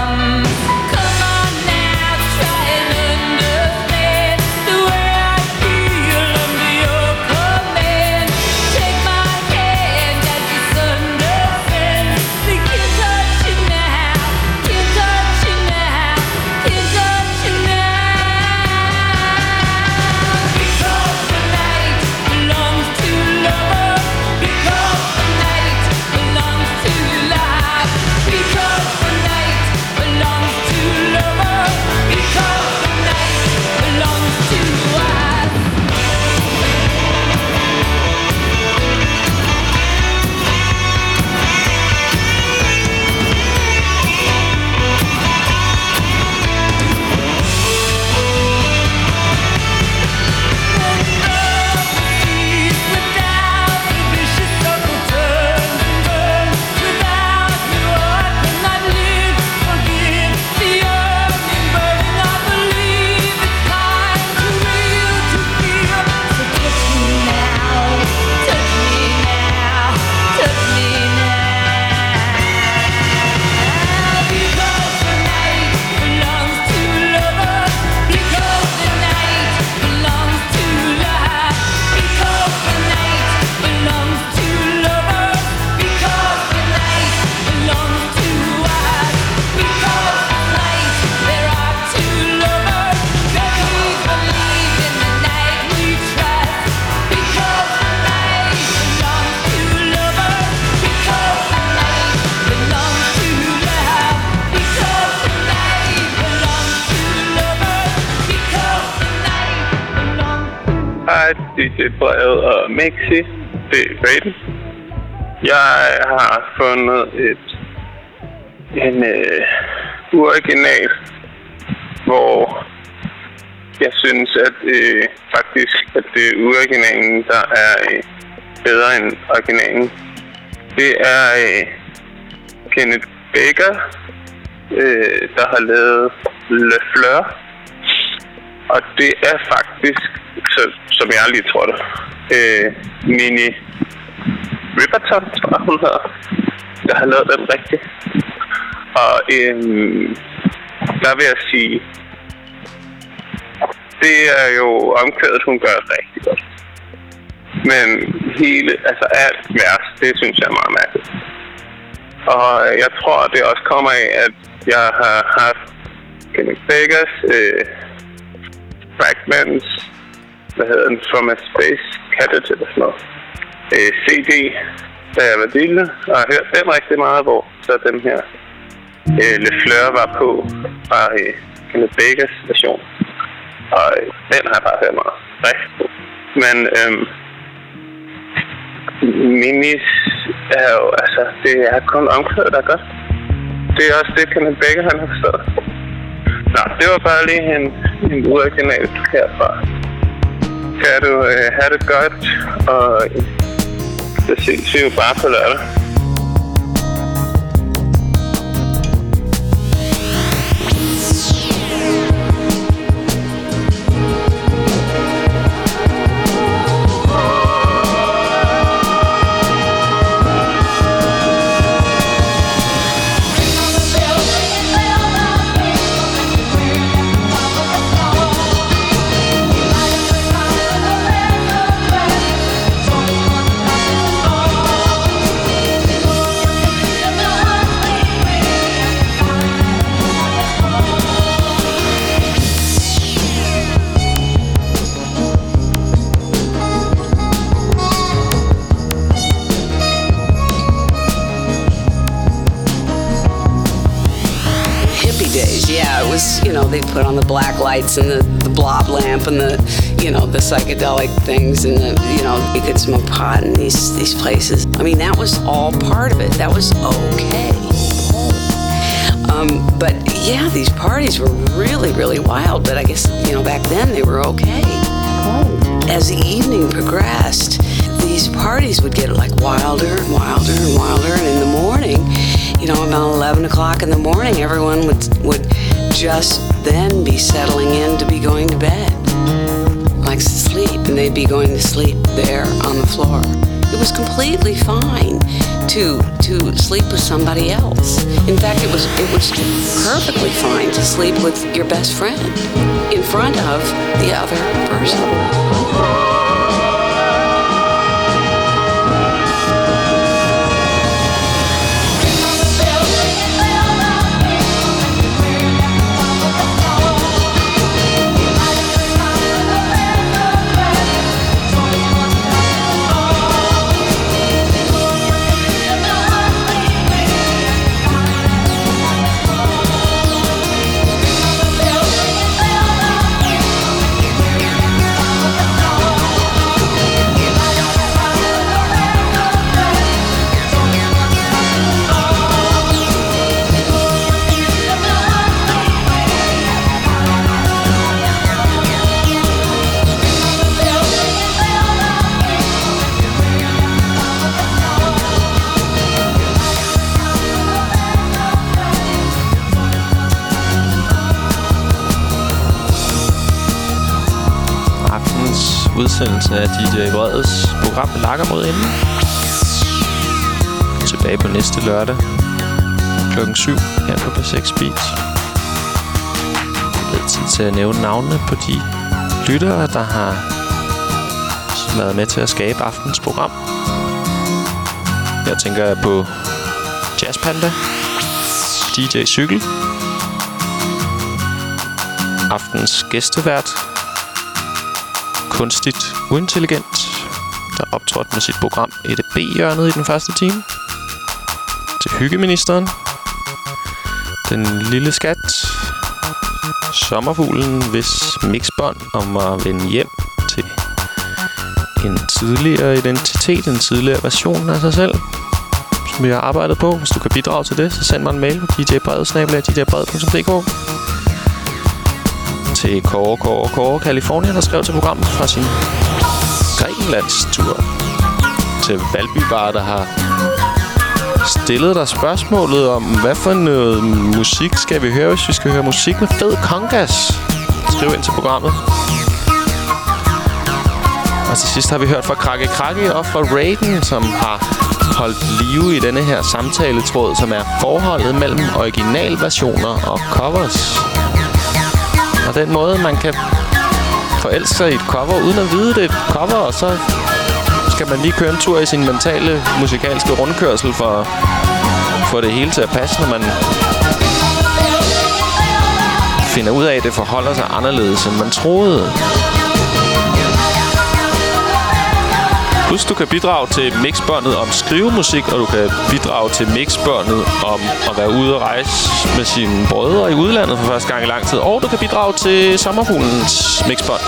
DJ Brevet og Maxi. Det er Faden. Jeg har fundet et en øh, original, hvor jeg synes, at øh, faktisk, at det er uoriginalen, der er øh, bedre end originalen. Det er øh, Kenneth Baker, øh, der har lavet Le Fleur. Og det er faktisk, så, som jeg lige tror det, øh, Mini Ripperton, tror jeg, hun hedder, der har lavet den rigtigt. Og øh, der vil jeg sige, det er jo omkvædet, hun gør rigtig godt. Men hele, altså alt vers, det synes jeg er meget mærkeligt. Og jeg tror, det også kommer af, at jeg har haft Kenneth Bakers øh, Fragments, hvad hedder den, From a Space Cadet eller sådan noget, øh, CD, da jeg var lille, og har hørt den rigtig meget, hvor så den her øh, Le Fleur var på fra øh, Kenneth Bakers version. Og øh, den har jeg bare hørt meget rigtig på. Men øhm, Minis er jo, altså, det er kun omkvædet, der er godt. Det er også det, Kenneth Baker, han har forstået. Nå, det var bare lige en, en uoriginal herfra. Kan du øh, have det godt, og det ses vi jo bare på lørdag. They put on the black lights and the, the blob lamp and the, you know, the psychedelic things and the, you know, you could smoke pot in these, these places. I mean, that was all part of it. That was okay. Um, but yeah, these parties were really, really wild. But I guess, you know, back then they were okay. As the evening progressed, these parties would get like wilder and wilder and wilder. And in the morning, you know, about 11 o'clock in the morning, everyone would, would just then be settling in to be going to bed. Like to sleep, and they'd be going to sleep there on the floor. It was completely fine to to sleep with somebody else. In fact, it was it was perfectly fine to sleep with your best friend in front of the other person. Udsendelse af DJ Breds program Lakker mod enden. Tilbage på næste lørdag klokken 7 her på P6 Beat. Det er tid til at nævne navnene på de lyttere, der har været med til at skabe aftens program. Her tænker jeg på Jazz Panda, DJ Cykel, aftens gæstevært, kunstigt uintelligent, der optrådte med sit program EDB-hjørnet i den første time. Til hyggeministeren. Den lille skat. Sommerfuglen, hvis mixbånd om at vende hjem til en tidligere identitet, en tidligere version af sig selv, som vi har arbejdet på. Hvis du kan bidrage til det, så send mig en mail på djbredet.dk til Kåre, Kåre, Kåre, Kalifornien, der skrev til programmet fra sin udenlandstur til Valby Bar, der har stillet dig spørgsmålet om, hvad for noget musik skal vi høre, hvis vi skal høre musik med fed kongas? Skriv ind til programmet. Og til sidst har vi hørt fra Krakke Krakke og fra Raiden, som har holdt live i denne her samtaletråd, som er forholdet mellem originalversioner og covers. Og den måde, man kan forelske sig i et cover, uden at vide, det er et cover, og så skal man lige køre en tur i sin mentale musikalske rundkørsel for at få det hele til at passe, når man finder ud af, at det forholder sig anderledes, end man troede. Husk, du kan bidrage til mixbåndet om skrivemusik, og du kan bidrage til mixbåndet om at være ude og rejse med sine brødre i udlandet for første gang i lang tid. Og du kan bidrage til sommerfuglens mixbånd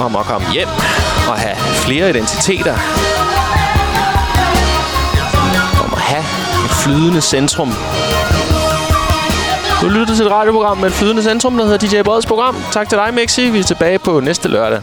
om at komme hjem og have flere identiteter. Om at have et flydende centrum. Du lytter til et radioprogram med et flydende centrum, der hedder DJ Breds program. Tak til dig, Mixi. Vi er tilbage på næste lørdag.